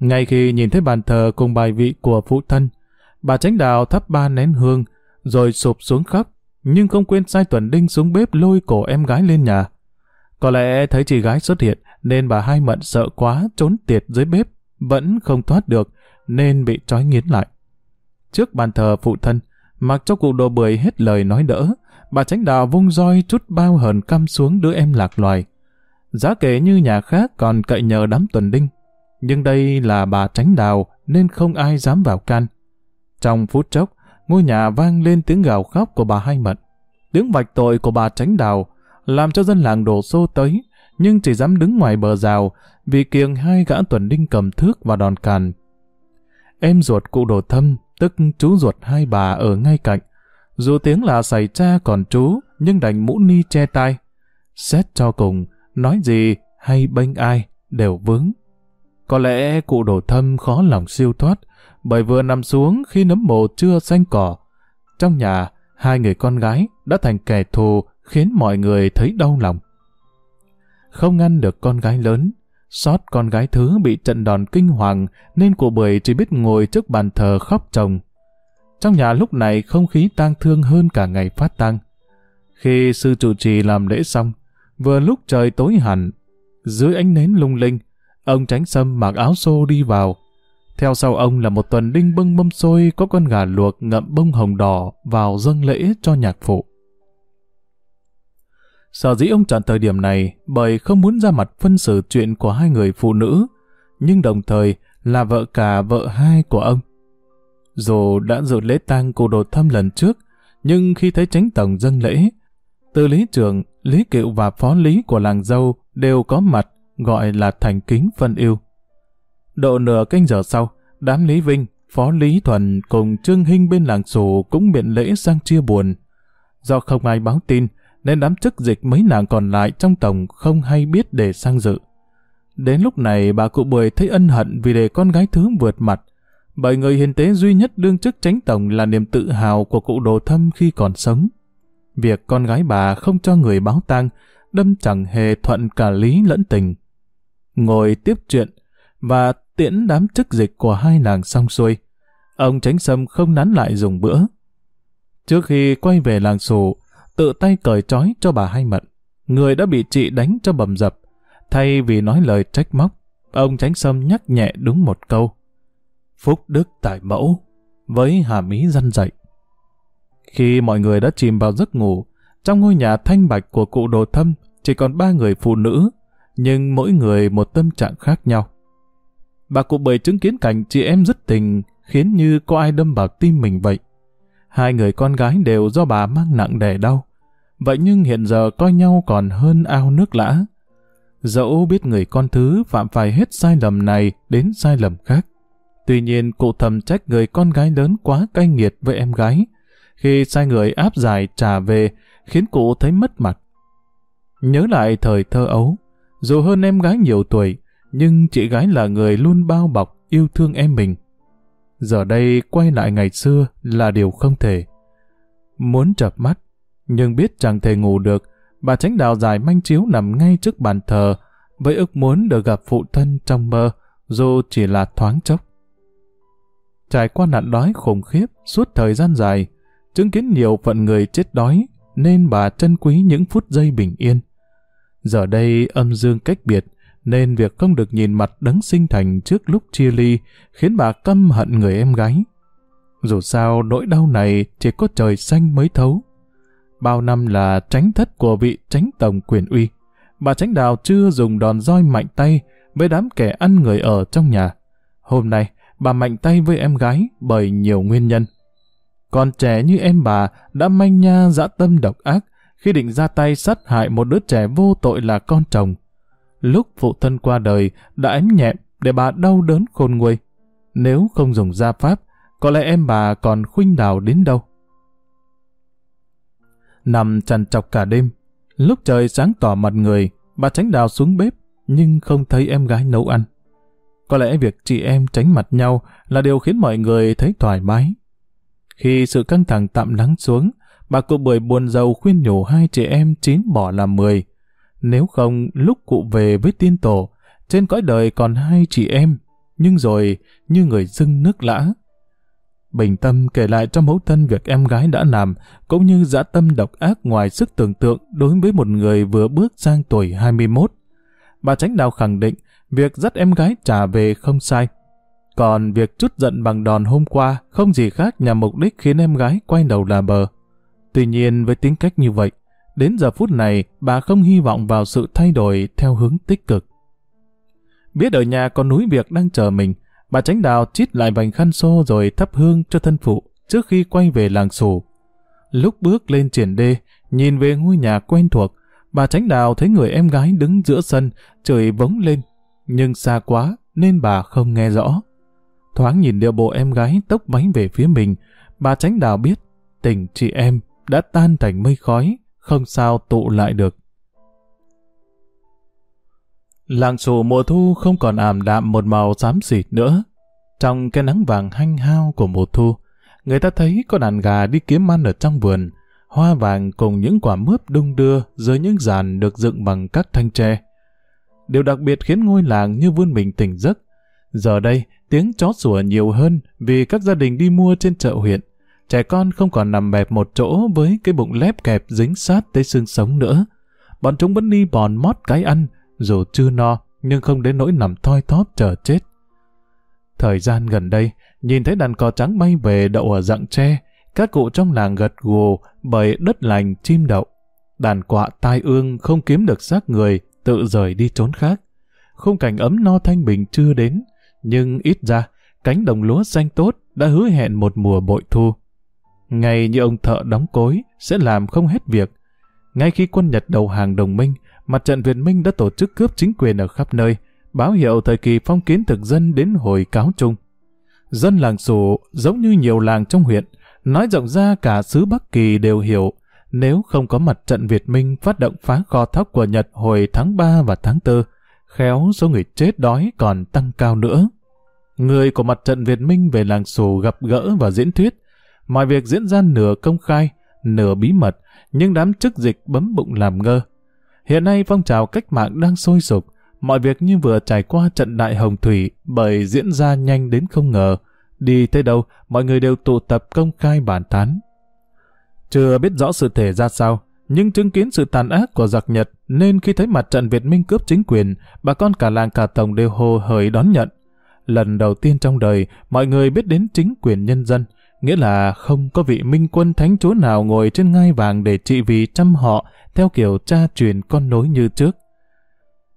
Speaker 1: Ngay khi nhìn thấy bàn thờ cùng bài vị của phụ thân, bà tránh đào thắp ba nén hương, rồi sụp xuống khóc, nhưng không quên sai tuần đinh xuống bếp lôi cổ em gái lên nhà. Có lẽ thấy chị gái xuất hiện, nên bà hai mận sợ quá trốn tiệt dưới bếp, vẫn không thoát được, nên bị trói nghiến lại. Trước bàn thờ phụ thân, mặc cho cụ đồ bưởi hết lời nói đỡ, bà tránh đào vung roi chút bao hờn căm xuống đứa em lạc loài. Giá kể như nhà khác còn cậy nhờ đám tuần đinh, nhưng đây là bà tránh đào nên không ai dám vào can. Trong phút chốc, ngôi nhà vang lên tiếng gào khóc của bà hai mận. Tiếng vạch tội của bà tránh đào làm cho dân làng đổ xô tới, nhưng chỉ dám đứng ngoài bờ rào vì kiêng hai gã tuần đinh cầm thước và đòn càn. Em ruột cụ đồ thâm, tức chú ruột hai bà ở ngay cạnh. Dù tiếng là xảy cha còn chú, nhưng đành mũ ni che tai. Xét cho cùng, nói gì hay bênh ai, đều vướng. Có lẽ cụ đồ thâm khó lòng siêu thoát, bởi vừa nằm xuống khi nấm mồ chưa xanh cỏ. Trong nhà, hai người con gái đã thành kẻ thù khiến mọi người thấy đau lòng. Không ngăn được con gái lớn, sót con gái thứ bị trận đòn kinh hoàng nên cụ bưởi chỉ biết ngồi trước bàn thờ khóc chồng. Trong nhà lúc này không khí tang thương hơn cả ngày phát tang. Khi sư trụ trì làm lễ xong, vừa lúc trời tối hẳn, dưới ánh nến lung linh, ông tránh sâm mặc áo xô đi vào. Theo sau ông là một tuần đinh bưng mâm xôi có con gà luộc ngậm bông hồng đỏ vào dâng lễ cho nhạc phụ. Sở dĩ ông chọn thời điểm này bởi không muốn ra mặt phân xử chuyện của hai người phụ nữ, nhưng đồng thời là vợ cả vợ hai của ông. Dù đã dự lễ tang cụ đồ thăm lần trước, nhưng khi thấy tránh tổng dâng lễ, từ lý trưởng, lý kiệu và phó lý của làng dâu đều có mặt gọi là thành kính phân yêu. Độ nửa canh giờ sau, đám Lý Vinh, Phó Lý Thuần cùng Trương Hinh bên làng sù cũng biện lễ sang chia buồn. Do không ai báo tin, nên đám chức dịch mấy nàng còn lại trong tổng không hay biết để sang dự. Đến lúc này bà cụ Bưởi thấy ân hận vì để con gái thứ vượt mặt, bởi người hiền tế duy nhất đương chức tránh tổng là niềm tự hào của cụ đồ thâm khi còn sống. Việc con gái bà không cho người báo tang, đâm chẳng hề thuận cả lý lẫn tình. Ngồi tiếp chuyện và tiễn đám chức dịch của hai nàng xong xuôi, ông tránh sâm không nán lại dùng bữa. Trước khi quay về làng sổ, tự tay cởi trói cho bà hai mận. Người đã bị chị đánh cho bầm dập. Thay vì nói lời trách móc, ông tránh sâm nhắc nhẹ đúng một câu. Phúc đức tại mẫu, với hàm ý dân dạy. Khi mọi người đã chìm vào giấc ngủ, trong ngôi nhà thanh bạch của cụ đồ thâm chỉ còn ba người phụ nữ, nhưng mỗi người một tâm trạng khác nhau. Bà cụ bầy chứng kiến cảnh chị em dứt tình khiến như có ai đâm vào tim mình vậy. Hai người con gái đều do bà mang nặng đẻ đau. Vậy nhưng hiện giờ coi nhau còn hơn ao nước lã. Dẫu biết người con thứ phạm phải hết sai lầm này đến sai lầm khác. Tuy nhiên cụ thầm trách người con gái lớn quá cay nghiệt với em gái. Khi sai người áp giải trả về khiến cụ thấy mất mặt. Nhớ lại thời thơ ấu, dù hơn em gái nhiều tuổi, nhưng chị gái là người luôn bao bọc yêu thương em mình. Giờ đây quay lại ngày xưa là điều không thể. Muốn chập mắt, nhưng biết chẳng thể ngủ được, bà tránh đào dài manh chiếu nằm ngay trước bàn thờ, với ước muốn được gặp phụ thân trong mơ, dù chỉ là thoáng chốc. Trải qua nạn đói khủng khiếp suốt thời gian dài, chứng kiến nhiều phận người chết đói, nên bà trân quý những phút giây bình yên. Giờ đây âm dương cách biệt, nên việc không được nhìn mặt đấng sinh thành trước lúc chia ly khiến bà căm hận người em gái. Dù sao nỗi đau này chỉ có trời xanh mới thấu. Bao năm là tránh thất của vị tránh tổng quyền uy. Bà tránh đào chưa dùng đòn roi mạnh tay với đám kẻ ăn người ở trong nhà. Hôm nay, bà mạnh tay với em gái bởi nhiều nguyên nhân. Còn trẻ như em bà đã manh nha dã tâm độc ác khi định ra tay sát hại một đứa trẻ vô tội là con chồng. Lúc phụ thân qua đời đã ém nhẹm để bà đau đớn khôn nguôi. Nếu không dùng gia pháp, có lẽ em bà còn khuynh đào đến đâu. Nằm trằn trọc cả đêm, Lúc trời sáng tỏ mặt người, bà tránh đào xuống bếp, nhưng không thấy em gái nấu ăn. Có lẽ việc chị em tránh mặt nhau là điều khiến mọi người thấy thoải mái. Khi sự căng thẳng tạm lắng xuống, bà cụ bưởi buồn giàu khuyên nhủ hai chị em chín bỏ làm mười. Nếu không, lúc cụ về với tiên tổ, trên cõi đời còn hai chị em, nhưng rồi như người dưng nước lã. Bình tâm kể lại cho mẫu thân việc em gái đã làm, cũng như dã tâm độc ác ngoài sức tưởng tượng đối với một người vừa bước sang tuổi 21. Bà Tránh Đào khẳng định việc dắt em gái trả về không sai. Còn việc chút giận bằng đòn hôm qua không gì khác nhằm mục đích khiến em gái quay đầu là bờ. Tuy nhiên với tính cách như vậy, đến giờ phút này bà không hy vọng vào sự thay đổi theo hướng tích cực. Biết ở nhà có núi việc đang chờ mình, bà tránh đào chít lại vành khăn xô rồi thắp hương cho thân phụ trước khi quay về làng sủ. Lúc bước lên triển đê, nhìn về ngôi nhà quen thuộc, bà tránh đào thấy người em gái đứng giữa sân, trời vống lên, nhưng xa quá nên bà không nghe rõ. Thoáng nhìn điệu bộ em gái tốc bánh về phía mình, bà tránh đào biết tình chị em đã tan thành mây khói, không sao tụ lại được. Làng sù mùa thu không còn ảm đạm một màu xám xịt nữa. Trong cái nắng vàng hanh hao của mùa thu, người ta thấy có đàn gà đi kiếm ăn ở trong vườn, hoa vàng cùng những quả mướp đung đưa dưới những giàn được dựng bằng các thanh tre. Điều đặc biệt khiến ngôi làng như vươn mình tỉnh giấc. Giờ đây, tiếng chó sủa nhiều hơn vì các gia đình đi mua trên chợ huyện. Trẻ con không còn nằm bẹp một chỗ với cái bụng lép kẹp dính sát tới xương sống nữa. Bọn chúng vẫn đi bòn mót cái ăn, dù chưa no, nhưng không đến nỗi nằm thoi thóp chờ chết. Thời gian gần đây, nhìn thấy đàn cò trắng bay về đậu ở rặng tre, các cụ trong làng gật gù bởi đất lành chim đậu. Đàn quạ tai ương không kiếm được xác người, tự rời đi trốn khác. Khung cảnh ấm no thanh bình chưa đến, nhưng ít ra, cánh đồng lúa xanh tốt đã hứa hẹn một mùa bội thu. Ngày như ông thợ đóng cối sẽ làm không hết việc. Ngay khi quân Nhật đầu hàng đồng minh, mặt trận Việt Minh đã tổ chức cướp chính quyền ở khắp nơi, báo hiệu thời kỳ phong kiến thực dân đến hồi cáo chung. Dân làng Sủ giống như nhiều làng trong huyện, nói rộng ra cả xứ Bắc Kỳ đều hiểu, nếu không có mặt trận Việt Minh phát động phá kho thóc của Nhật hồi tháng 3 và tháng 4, khéo số người chết đói còn tăng cao nữa. Người của mặt trận Việt Minh về làng Sủ gặp gỡ và diễn thuyết, mọi việc diễn ra nửa công khai, nửa bí mật, nhưng đám chức dịch bấm bụng làm ngơ. Hiện nay phong trào cách mạng đang sôi sục, mọi việc như vừa trải qua trận đại hồng thủy bởi diễn ra nhanh đến không ngờ. Đi tới đâu, mọi người đều tụ tập công khai bàn tán. Chưa biết rõ sự thể ra sao, nhưng chứng kiến sự tàn ác của giặc Nhật nên khi thấy mặt trận Việt Minh cướp chính quyền, bà con cả làng cả tổng đều hồ hởi đón nhận. Lần đầu tiên trong đời, mọi người biết đến chính quyền nhân dân, nghĩa là không có vị minh quân thánh chúa nào ngồi trên ngai vàng để trị vì trăm họ theo kiểu cha truyền con nối như trước.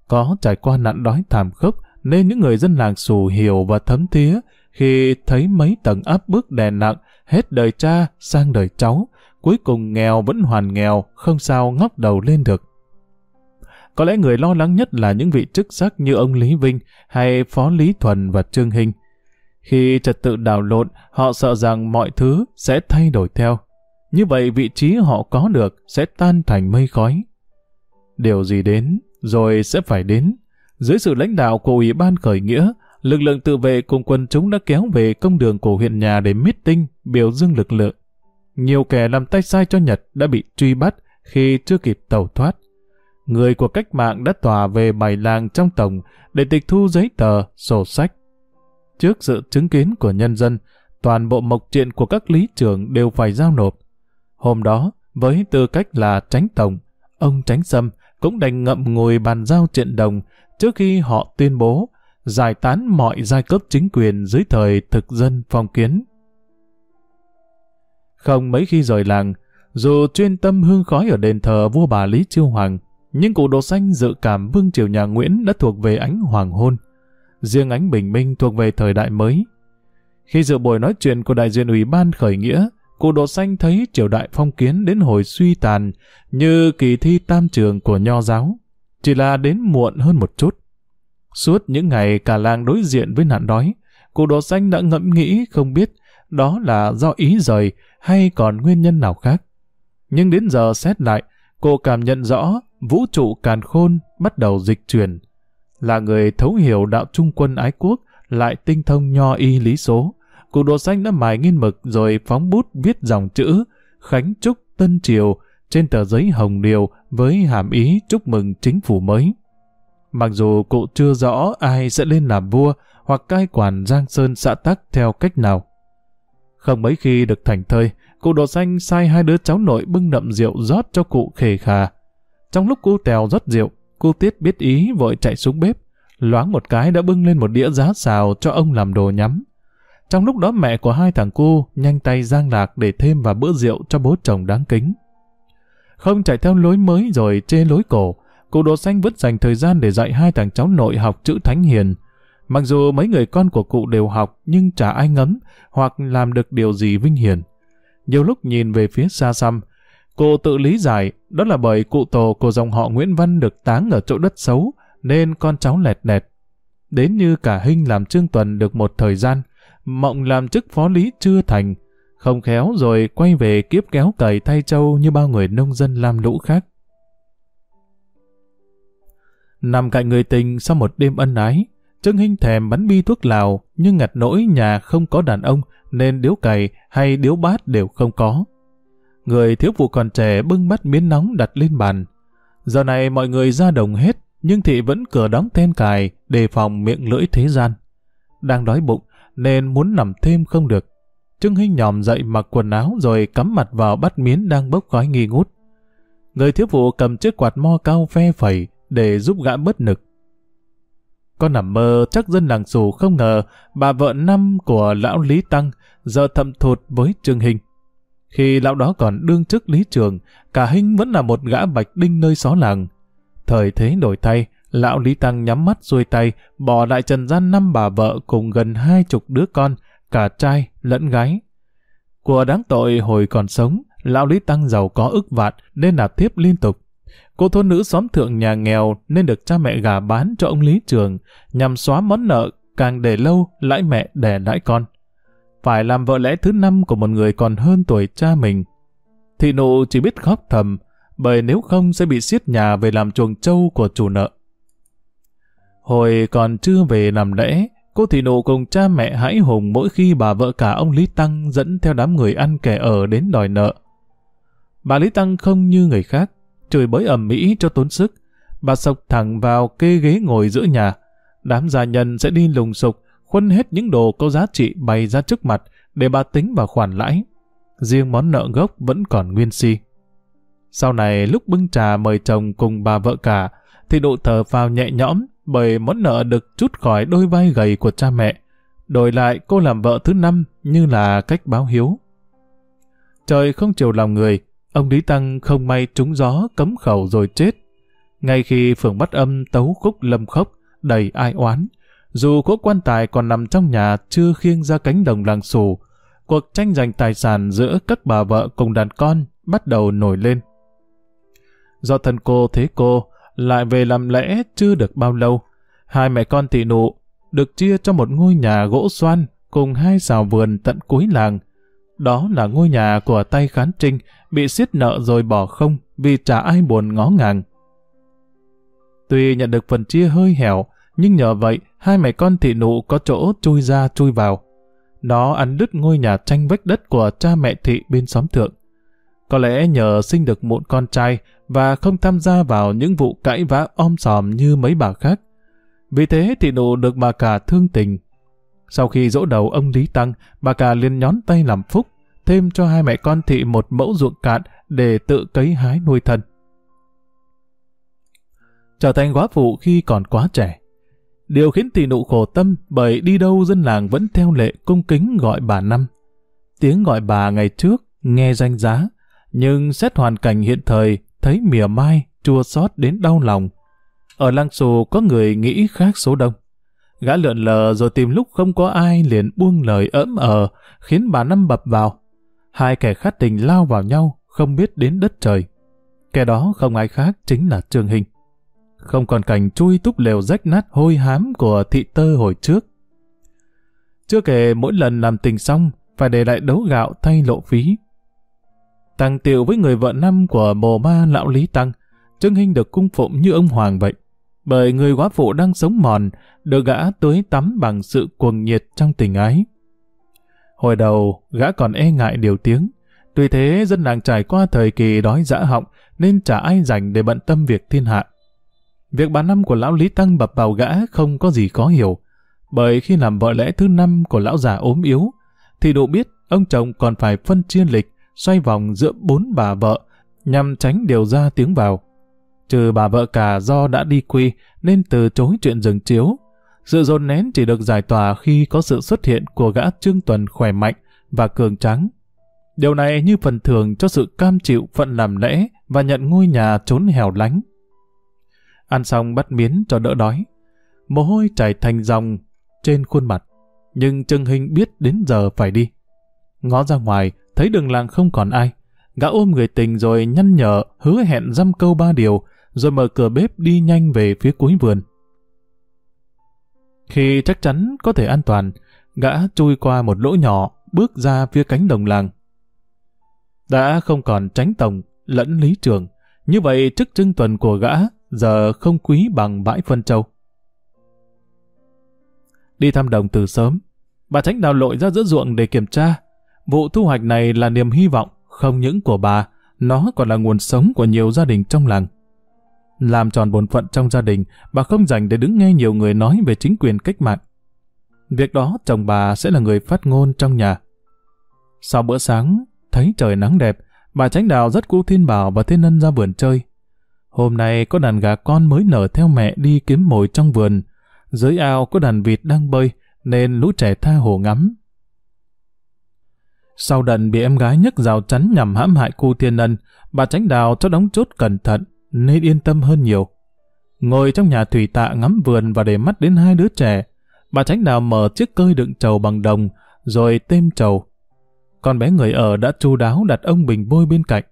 Speaker 1: Có trải qua nạn đói thảm khốc nên những người dân làng xù hiểu và thấm thía khi thấy mấy tầng áp bức đè nặng hết đời cha sang đời cháu, cuối cùng nghèo vẫn hoàn nghèo, không sao ngóc đầu lên được. Có lẽ người lo lắng nhất là những vị chức sắc như ông Lý Vinh hay Phó Lý Thuần và Trương Hình. Khi trật tự đảo lộn, họ sợ rằng mọi thứ sẽ thay đổi theo. Như vậy vị trí họ có được sẽ tan thành mây khói. Điều gì đến, rồi sẽ phải đến. Dưới sự lãnh đạo của Ủy ban khởi nghĩa, lực lượng tự vệ cùng quân chúng đã kéo về công đường của huyện nhà để meeting, biểu dương lực lượng. Nhiều kẻ làm tay sai cho Nhật đã bị truy bắt khi chưa kịp tẩu thoát. Người của cách mạng đã tỏa về bảy làng trong tổng để tịch thu giấy tờ, sổ sách. Trước sự chứng kiến của nhân dân, toàn bộ mộc triện của các lý trưởng đều phải giao nộp. Hôm đó, với tư cách là tránh tổng, ông tránh sâm cũng đành ngậm ngồi bàn giao triện đồng trước khi họ tuyên bố giải tán mọi giai cấp chính quyền dưới thời thực dân phong kiến. Không mấy khi rời làng, dù chuyên tâm hương khói ở đền thờ vua bà Lý Chiêu Hoàng, nhưng cụ đồ xanh dự cảm vương triều nhà Nguyễn đã thuộc về ánh hoàng hôn. Riêng ánh bình minh thuộc về thời đại mới. Khi dự buổi nói chuyện của đại diện ủy ban khởi nghĩa, cụ Độ xanh thấy triều đại phong kiến đến hồi suy tàn như kỳ thi tam trường của nho giáo, chỉ là đến muộn hơn một chút. Suốt những ngày cả làng đối diện với nạn đói, cụ Độ xanh đã ngẫm nghĩ không biết đó là do ý rời hay còn nguyên nhân nào khác. Nhưng đến giờ xét lại, cô cảm nhận rõ vũ trụ càn khôn bắt đầu dịch chuyển. Là người thấu hiểu đạo trung quân ái quốc, lại tinh thông nho y lý số. Cụ đồ xanh đã mài nghiên mực rồi phóng bút viết dòng chữ Khánh Trúc Tân Triều trên tờ giấy hồng điều với hàm ý chúc mừng chính phủ mới. Mặc dù cụ chưa rõ ai sẽ lên làm vua hoặc cai quản Giang Sơn xã tắc theo cách nào. Không mấy khi được thành thơi, cụ đồ xanh sai hai đứa cháu nội bưng nậm rượu rót cho cụ khề khà. Trong lúc cụ tèo rót rượu, cô Tiết biết ý vội chạy xuống bếp, loáng một cái đã bưng lên một đĩa giá xào cho ông làm đồ nhắm. Trong lúc đó mẹ của hai thằng cô nhanh tay giang lạc để thêm vào bữa rượu cho bố chồng đáng kính. Không chạy theo lối mới rồi chê lối cổ, cụ đồ xanh vứt dành thời gian để dạy hai thằng cháu nội học chữ thánh hiền. Mặc dù mấy người con của cụ đều học nhưng chả ai ngấm hoặc làm được điều gì vinh hiển. Nhiều lúc nhìn về phía xa xăm, cô tự lý giải đó là bởi cụ tổ của dòng họ Nguyễn Văn được táng ở chỗ đất xấu nên con cháu lẹt đẹt. Đến như cả Hinh làm Trương Tuần được một thời gian, Mộng làm chức phó lý chưa thành, không khéo rồi quay về kiếp kéo cày thay châu như bao người nông dân làm lũ khác. Nằm cạnh người tình sau một đêm ân ái, Trương Hinh thèm bắn bi thuốc lào nhưng ngặt nỗi nhà không có đàn ông nên điếu cày hay điếu bát đều không có. Người thiếu phụ còn trẻ bưng bát miến nóng đặt lên bàn. Giờ này mọi người ra đồng hết, nhưng thị vẫn cửa đóng then cài, đề phòng miệng lưỡi thế gian. Đang đói bụng, nên muốn nằm thêm không được. Trương Hinh nhòm dậy mặc quần áo rồi cắm mặt vào bát miến đang bốc khói nghi ngút. Người thiếu phụ cầm chiếc quạt mo cao phe phẩy để giúp gã bớt nực. Con nằm mơ, chắc dân làng xù không ngờ bà vợ năm của lão Lý Tăng giờ thậm thụt với Trương Hình. Khi lão đó còn đương chức lý trường, cả Hình vẫn là một gã bạch đinh nơi xó làng. Thời thế đổi thay, lão Lý Tăng nhắm mắt xuôi tay, bỏ lại trần gian năm bà vợ cùng gần hai chục đứa con, cả trai lẫn gái. Của đáng tội hồi còn sống, lão Lý Tăng giàu có ức vạn nên nạp tiếp liên tục. Cô thôn nữ xóm thượng nhà nghèo nên được cha mẹ gà bán cho ông Lý Trường nhằm xóa món nợ càng để lâu lãi mẹ đẻ lãi con. Phải làm vợ lẽ thứ năm của một người còn hơn tuổi cha mình. Thị nụ chỉ biết khóc thầm, bởi nếu không sẽ bị xiết nhà về làm chuồng trâu của chủ nợ. Hồi còn chưa về làm lễ, cô thị nụ cùng cha mẹ hãi hùng mỗi khi bà vợ cả ông Lý Tăng dẫn theo đám người ăn kẻ ở đến đòi nợ. Bà Lý Tăng không như người khác, chửi bới ẩm mỹ cho tốn sức. Bà sộc thẳng vào kê ghế ngồi giữa nhà. Đám gia nhân sẽ đi lùng sục, khuân hết những đồ có giá trị bày ra trước mặt để bà tính vào khoản lãi. Riêng món nợ gốc vẫn còn nguyên si. Sau này lúc bưng trà mời chồng cùng bà vợ cả, thì độ thở vào nhẹ nhõm bởi món nợ được chút khỏi đôi vai gầy của cha mẹ. Đổi lại cô làm vợ thứ năm như là cách báo hiếu. Trời không chiều lòng người, ông Lý Tăng không may trúng gió cấm khẩu rồi chết. Ngay khi phường bắt âm tấu khúc lâm khốc, đầy ai oán, dù cỗ quan tài còn nằm trong nhà chưa khiêng ra cánh đồng làng xù, cuộc tranh giành tài sản giữa các bà vợ cùng đàn con bắt đầu nổi lên. Do thân cô thế cô, lại về làm lễ chưa được bao lâu. Hai mẹ con thị nụ được chia cho một ngôi nhà gỗ xoan cùng hai xào vườn tận cuối làng. Đó là ngôi nhà của tay khán trinh bị xiết nợ rồi bỏ không vì chả ai buồn ngó ngàng. Tuy nhận được phần chia hơi hẻo, nhưng nhờ vậy hai mẹ con thị nụ có chỗ chui ra chui vào. Nó ăn đứt ngôi nhà tranh vách đất của cha mẹ thị bên xóm thượng. Có lẽ nhờ sinh được một con trai và không tham gia vào những vụ cãi vã om sòm như mấy bà khác. Vì thế thị nụ được bà cả thương tình. Sau khi dỗ đầu ông Lý Tăng, bà cả liền nhón tay làm phúc, thêm cho hai mẹ con thị một mẫu ruộng cạn để tự cấy hái nuôi thân. Trở thành góa phụ khi còn quá trẻ. Điều khiến tỷ nụ khổ tâm bởi đi đâu dân làng vẫn theo lệ cung kính gọi bà Năm. Tiếng gọi bà ngày trước nghe danh giá, nhưng xét hoàn cảnh hiện thời thấy mỉa mai, chua xót đến đau lòng. Ở lăng xù có người nghĩ khác số đông. Gã lượn lờ rồi tìm lúc không có ai liền buông lời ỡm ờ, khiến bà Năm bập vào. Hai kẻ khát tình lao vào nhau, không biết đến đất trời. Kẻ đó không ai khác chính là Trương Hình. Không còn cảnh chui túp lều rách nát hôi hám của thị tơ hồi trước. Chưa kể mỗi lần làm tình xong, phải để lại đấu gạo thay lộ phí. Tăng tiệu với người vợ năm của bồ ma lão Lý Tăng, Trương Hinh được cung phụng như ông Hoàng vậy. Bởi người quá phụ đang sống mòn, được gã tưới tắm bằng sự cuồng nhiệt trong tình ái. Hồi đầu, gã còn e ngại điều tiếng. Tuy thế, dân làng trải qua thời kỳ đói dã họng, nên chả ai dành để bận tâm việc thiên hạ. Việc bà năm của lão Lý Tăng bập vào gã không có gì khó hiểu. Bởi khi làm vợ lẽ thứ năm của lão già ốm yếu, thì độ biết ông chồng còn phải phân chia lịch, xoay vòng giữa bốn bà vợ, nhằm tránh điều ra tiếng vào. Trừ bà vợ cả do đã đi quy, nên từ chối chuyện dừng chiếu. Sự dồn nén chỉ được giải tỏa khi có sự xuất hiện của gã Trương Tuần khỏe mạnh và cường trắng. Điều này như phần thưởng cho sự cam chịu phận làm lẽ và nhận ngôi nhà trốn hẻo lánh. Ăn xong bắt miến cho đỡ đói. Mồ hôi chảy thành dòng trên khuôn mặt. Nhưng Trương Hình biết đến giờ phải đi. Ngó ra ngoài, thấy đường làng không còn ai. Gã ôm người tình rồi nhăn nhở, hứa hẹn dăm câu ba điều, rồi mở cửa bếp đi nhanh về phía cuối vườn. Khi chắc chắn có thể an toàn, gã chui qua một lỗ nhỏ, bước ra phía cánh đồng làng. Đã không còn tránh tổng, lẫn lý trường, như vậy chức trưng tuần của gã giờ không quý bằng bãi phân châu. Đi thăm đồng từ sớm, bà tránh đào lội ra giữa ruộng để kiểm tra. Vụ thu hoạch này là niềm hy vọng, không những của bà, nó còn là nguồn sống của nhiều gia đình trong làng. Làm tròn bổn phận trong gia đình, bà không dành để đứng nghe nhiều người nói về chính quyền cách mạng. Việc đó chồng bà sẽ là người phát ngôn trong nhà. Sau bữa sáng, thấy trời nắng đẹp, bà tránh đào rất cú Thiên Bảo và Thiên Ân ra vườn chơi. Hôm nay có đàn gà con mới nở theo mẹ đi kiếm mồi trong vườn. Dưới ao có đàn vịt đang bơi, nên lũ trẻ tha hồ ngắm. Sau đần bị em gái nhấc rào chắn nhằm hãm hại cô Thiên Ân, bà tránh đào cho đóng chốt cẩn thận, nên yên tâm hơn nhiều. Ngồi trong nhà thủy tạ ngắm vườn và để mắt đến hai đứa trẻ, bà tránh đào mở chiếc cơi đựng trầu bằng đồng, rồi têm trầu. Con bé người ở đã chu đáo đặt ông bình bôi bên cạnh.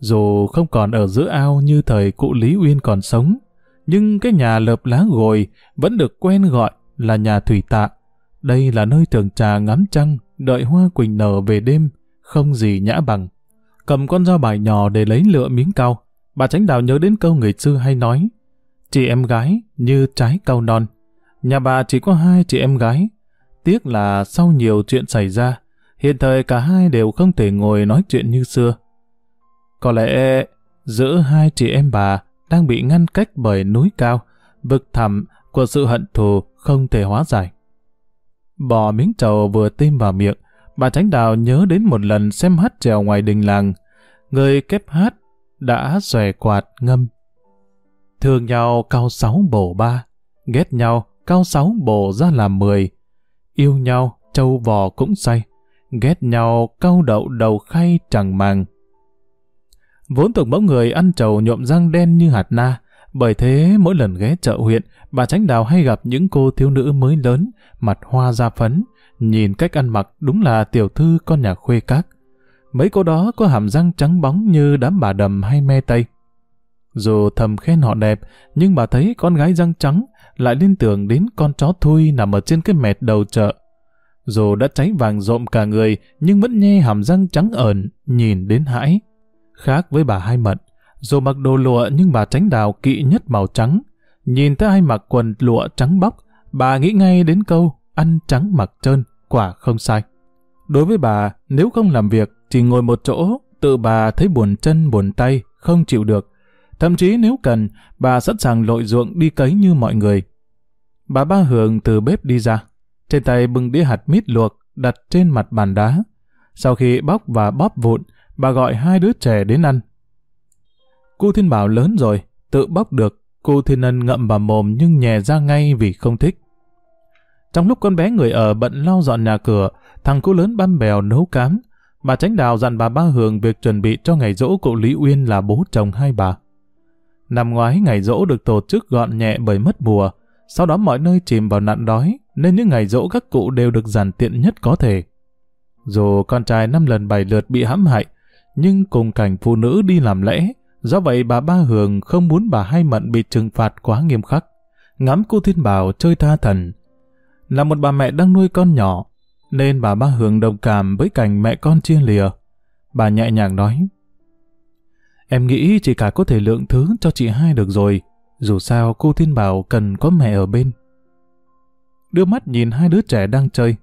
Speaker 1: Dù không còn ở giữa ao như thời cụ Lý Uyên còn sống, nhưng cái nhà lợp lá gồi vẫn được quen gọi là nhà thủy tạ. Đây là nơi thường trà ngắm trăng, đợi hoa quỳnh nở về đêm, không gì nhã bằng. Cầm con dao bài nhỏ để lấy lựa miếng cao, bà tránh đào nhớ đến câu người xưa hay nói, chị em gái như trái cao non. Nhà bà chỉ có hai chị em gái. Tiếc là sau nhiều chuyện xảy ra, hiện thời cả hai đều không thể ngồi nói chuyện như xưa. Có lẽ giữa hai chị em bà đang bị ngăn cách bởi núi cao, vực thẳm của sự hận thù không thể hóa giải. Bỏ miếng trầu vừa tim vào miệng, bà Tránh Đào nhớ đến một lần xem hát trèo ngoài đình làng. Người kép hát đã xòe quạt ngâm. Thương nhau cao sáu bổ ba, ghét nhau cao sáu bổ ra làm mười. Yêu nhau, trâu vò cũng say, ghét nhau cao đậu đầu khay chẳng màng. Vốn thuộc mẫu người ăn trầu nhuộm răng đen như hạt na, bởi thế mỗi lần ghé chợ huyện, bà Tránh Đào hay gặp những cô thiếu nữ mới lớn, mặt hoa da phấn, nhìn cách ăn mặc đúng là tiểu thư con nhà khuê các. Mấy cô đó có hàm răng trắng bóng như đám bà đầm hay me tây. Dù thầm khen họ đẹp, nhưng bà thấy con gái răng trắng lại liên tưởng đến con chó thui nằm ở trên cái mẹt đầu chợ. Dù đã cháy vàng rộm cả người, nhưng vẫn nghe hàm răng trắng ẩn, nhìn đến hãi. Khác với bà Hai Mận, dù mặc đồ lụa nhưng bà tránh đào kỵ nhất màu trắng. Nhìn thấy ai mặc quần lụa trắng bóc, bà nghĩ ngay đến câu ăn trắng mặc trơn, quả không sai. Đối với bà, nếu không làm việc, chỉ ngồi một chỗ, tự bà thấy buồn chân buồn tay, không chịu được. Thậm chí nếu cần, bà sẵn sàng lội ruộng đi cấy như mọi người. Bà ba hưởng từ bếp đi ra, trên tay bưng đĩa hạt mít luộc đặt trên mặt bàn đá. Sau khi bóc và bóp vụn, bà gọi hai đứa trẻ đến ăn. Cô Thiên Bảo lớn rồi, tự bóc được, cô Thiên Ân ngậm vào mồm nhưng nhè ra ngay vì không thích. Trong lúc con bé người ở bận lau dọn nhà cửa, thằng cô lớn băm bèo nấu cám, bà Tránh Đào dặn bà Ba Hường việc chuẩn bị cho ngày dỗ cụ Lý Uyên là bố chồng hai bà. Năm ngoái ngày dỗ được tổ chức gọn nhẹ bởi mất mùa, sau đó mọi nơi chìm vào nạn đói, nên những ngày dỗ các cụ đều được giản tiện nhất có thể. Dù con trai năm lần bảy lượt bị hãm hại, nhưng cùng cảnh phụ nữ đi làm lễ, do vậy bà Ba Hường không muốn bà Hai Mận bị trừng phạt quá nghiêm khắc. Ngắm cô Thiên Bảo chơi tha thần. Là một bà mẹ đang nuôi con nhỏ, nên bà Ba Hường đồng cảm với cảnh mẹ con chia lìa. bà nhẹ nhàng nói. Em nghĩ chị cả có thể lượng thứ cho chị hai được rồi. Dù sao cô Thiên Bảo cần có mẹ ở bên. Đưa mắt nhìn hai đứa trẻ đang chơi.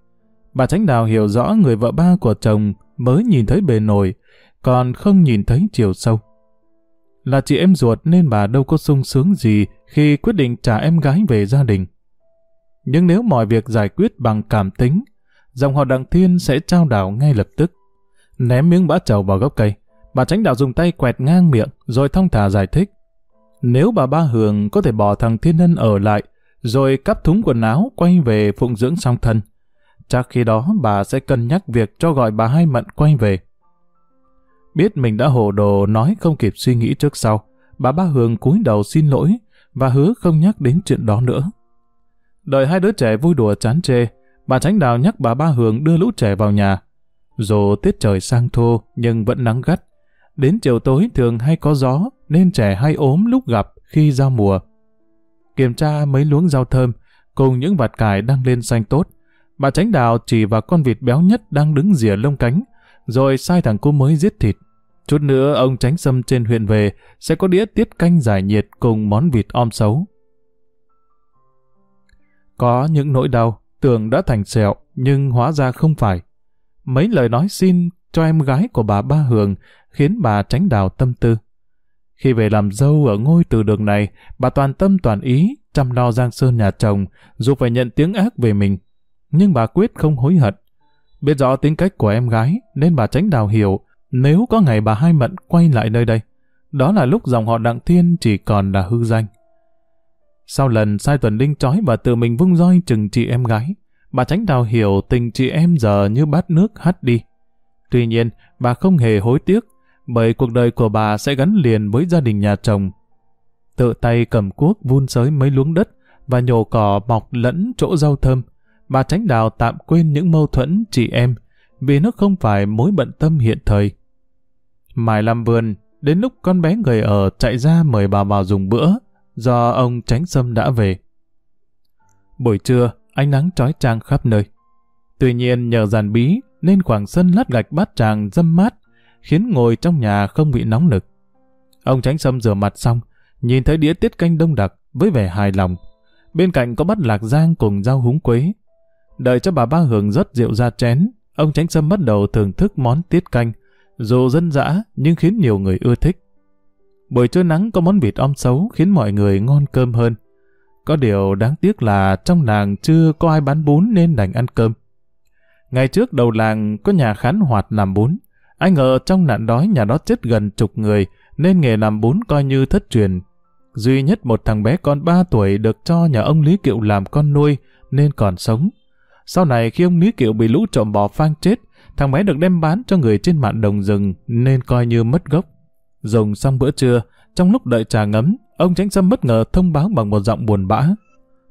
Speaker 1: Bà Tránh Đào hiểu rõ người vợ ba của chồng mới nhìn thấy bề nổi, còn không nhìn thấy chiều sâu. Là chị em ruột nên bà đâu có sung sướng gì khi quyết định trả em gái về gia đình. Nhưng nếu mọi việc giải quyết bằng cảm tính, dòng họ Đặng Thiên sẽ trao đảo ngay lập tức. Ném miếng bã trầu vào gốc cây, bà tránh đạo dùng tay quẹt ngang miệng rồi thông thả giải thích. Nếu bà Ba Hường có thể bỏ thằng Thiên Ân ở lại, rồi cắp thúng quần áo quay về phụng dưỡng song thân, chắc khi đó bà sẽ cân nhắc việc cho gọi bà Hai Mận quay về. Biết mình đã hồ đồ nói không kịp suy nghĩ trước sau, bà Ba Hường cúi đầu xin lỗi và hứa không nhắc đến chuyện đó nữa. Đợi hai đứa trẻ vui đùa chán chê, bà Tránh Đào nhắc bà Ba Hường đưa lũ trẻ vào nhà. Dù tiết trời sang thô nhưng vẫn nắng gắt. Đến chiều tối thường hay có gió nên trẻ hay ốm lúc gặp khi giao mùa. Kiểm tra mấy luống rau thơm cùng những vạt cải đang lên xanh tốt. Bà Tránh Đào chỉ vào con vịt béo nhất đang đứng rìa lông cánh rồi sai thằng cô mới giết thịt. Chút nữa ông tránh sâm trên huyện về sẽ có đĩa tiết canh giải nhiệt cùng món vịt om xấu. Có những nỗi đau, tưởng đã thành sẹo, nhưng hóa ra không phải. Mấy lời nói xin cho em gái của bà Ba Hường khiến bà tránh đào tâm tư. Khi về làm dâu ở ngôi từ đường này, bà toàn tâm toàn ý chăm lo Giang Sơn nhà chồng, dù phải nhận tiếng ác về mình. Nhưng bà quyết không hối hận. Biết rõ tính cách của em gái, nên bà tránh đào hiểu, nếu có ngày bà Hai Mận quay lại nơi đây, đó là lúc dòng họ Đặng Thiên chỉ còn là hư danh. Sau lần sai tuần linh trói và tự mình vung roi chừng chị em gái, bà tránh đào hiểu tình chị em giờ như bát nước hắt đi. Tuy nhiên, bà không hề hối tiếc, bởi cuộc đời của bà sẽ gắn liền với gia đình nhà chồng. Tự tay cầm cuốc vun sới mấy luống đất và nhổ cỏ mọc lẫn chỗ rau thơm, bà tránh đào tạm quên những mâu thuẫn chị em, vì nó không phải mối bận tâm hiện thời. Mài làm vườn, đến lúc con bé người ở chạy ra mời bà vào dùng bữa, do ông Tránh Sâm đã về. Buổi trưa, ánh nắng trói trang khắp nơi. Tuy nhiên nhờ giàn bí nên khoảng sân lát gạch bát tràng dâm mát, khiến ngồi trong nhà không bị nóng nực. Ông Tránh Sâm rửa mặt xong, nhìn thấy đĩa tiết canh đông đặc với vẻ hài lòng. Bên cạnh có bát lạc giang cùng rau húng quế. Đợi cho bà ba hưởng rất rượu ra chén, ông Tránh Sâm bắt đầu thưởng thức món tiết canh, dù dân dã nhưng khiến nhiều người ưa thích. Buổi trưa nắng có món vịt om xấu khiến mọi người ngon cơm hơn. Có điều đáng tiếc là trong làng chưa có ai bán bún nên đành ăn cơm. Ngày trước đầu làng có nhà khán hoạt làm bún. Ai ngờ trong nạn đói nhà đó chết gần chục người nên nghề làm bún coi như thất truyền. Duy nhất một thằng bé con 3 tuổi được cho nhà ông Lý Kiệu làm con nuôi nên còn sống. Sau này khi ông Lý Kiệu bị lũ trộm bò phang chết, thằng bé được đem bán cho người trên mạn đồng rừng nên coi như mất gốc. Dùng xong bữa trưa, trong lúc đợi trà ngấm, ông Tránh Sâm bất ngờ thông báo bằng một giọng buồn bã.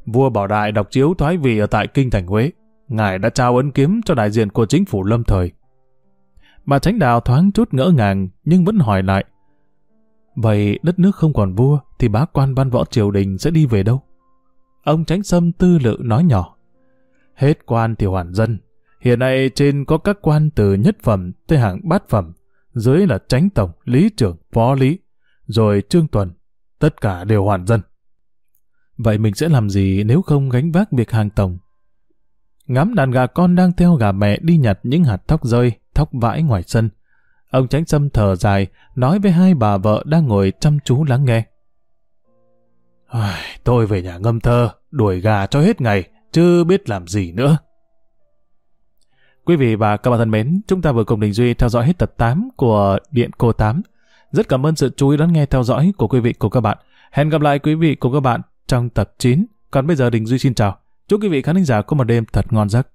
Speaker 1: Vua Bảo Đại đọc chiếu thoái vị ở tại Kinh Thành Huế. Ngài đã trao ấn kiếm cho đại diện của chính phủ lâm thời. Bà Tránh Đào thoáng chút ngỡ ngàng nhưng vẫn hỏi lại. Vậy đất nước không còn vua thì bá quan văn võ triều đình sẽ đi về đâu? Ông Tránh Sâm tư lự nói nhỏ. Hết quan thì hoàn dân. Hiện nay trên có các quan từ nhất phẩm tới hạng bát phẩm dưới là tránh tổng, lý trưởng, phó lý, rồi trương tuần, tất cả đều hoàn dân. Vậy mình sẽ làm gì nếu không gánh vác việc hàng tổng? Ngắm đàn gà con đang theo gà mẹ đi nhặt những hạt thóc rơi, thóc vãi ngoài sân. Ông tránh sâm thở dài, nói với hai bà vợ đang ngồi chăm chú lắng nghe. Tôi về nhà ngâm thơ, đuổi gà cho hết ngày, chứ biết làm gì nữa. Quý vị và các bạn thân mến, chúng ta vừa cùng Đình Duy theo dõi hết tập 8 của Điện Cô 8. Rất cảm ơn sự chú ý đón nghe theo dõi của quý vị cùng các bạn. Hẹn gặp lại quý vị cùng các bạn trong tập 9. Còn bây giờ Đình Duy xin chào. Chúc quý vị khán giả có một đêm thật ngon giấc.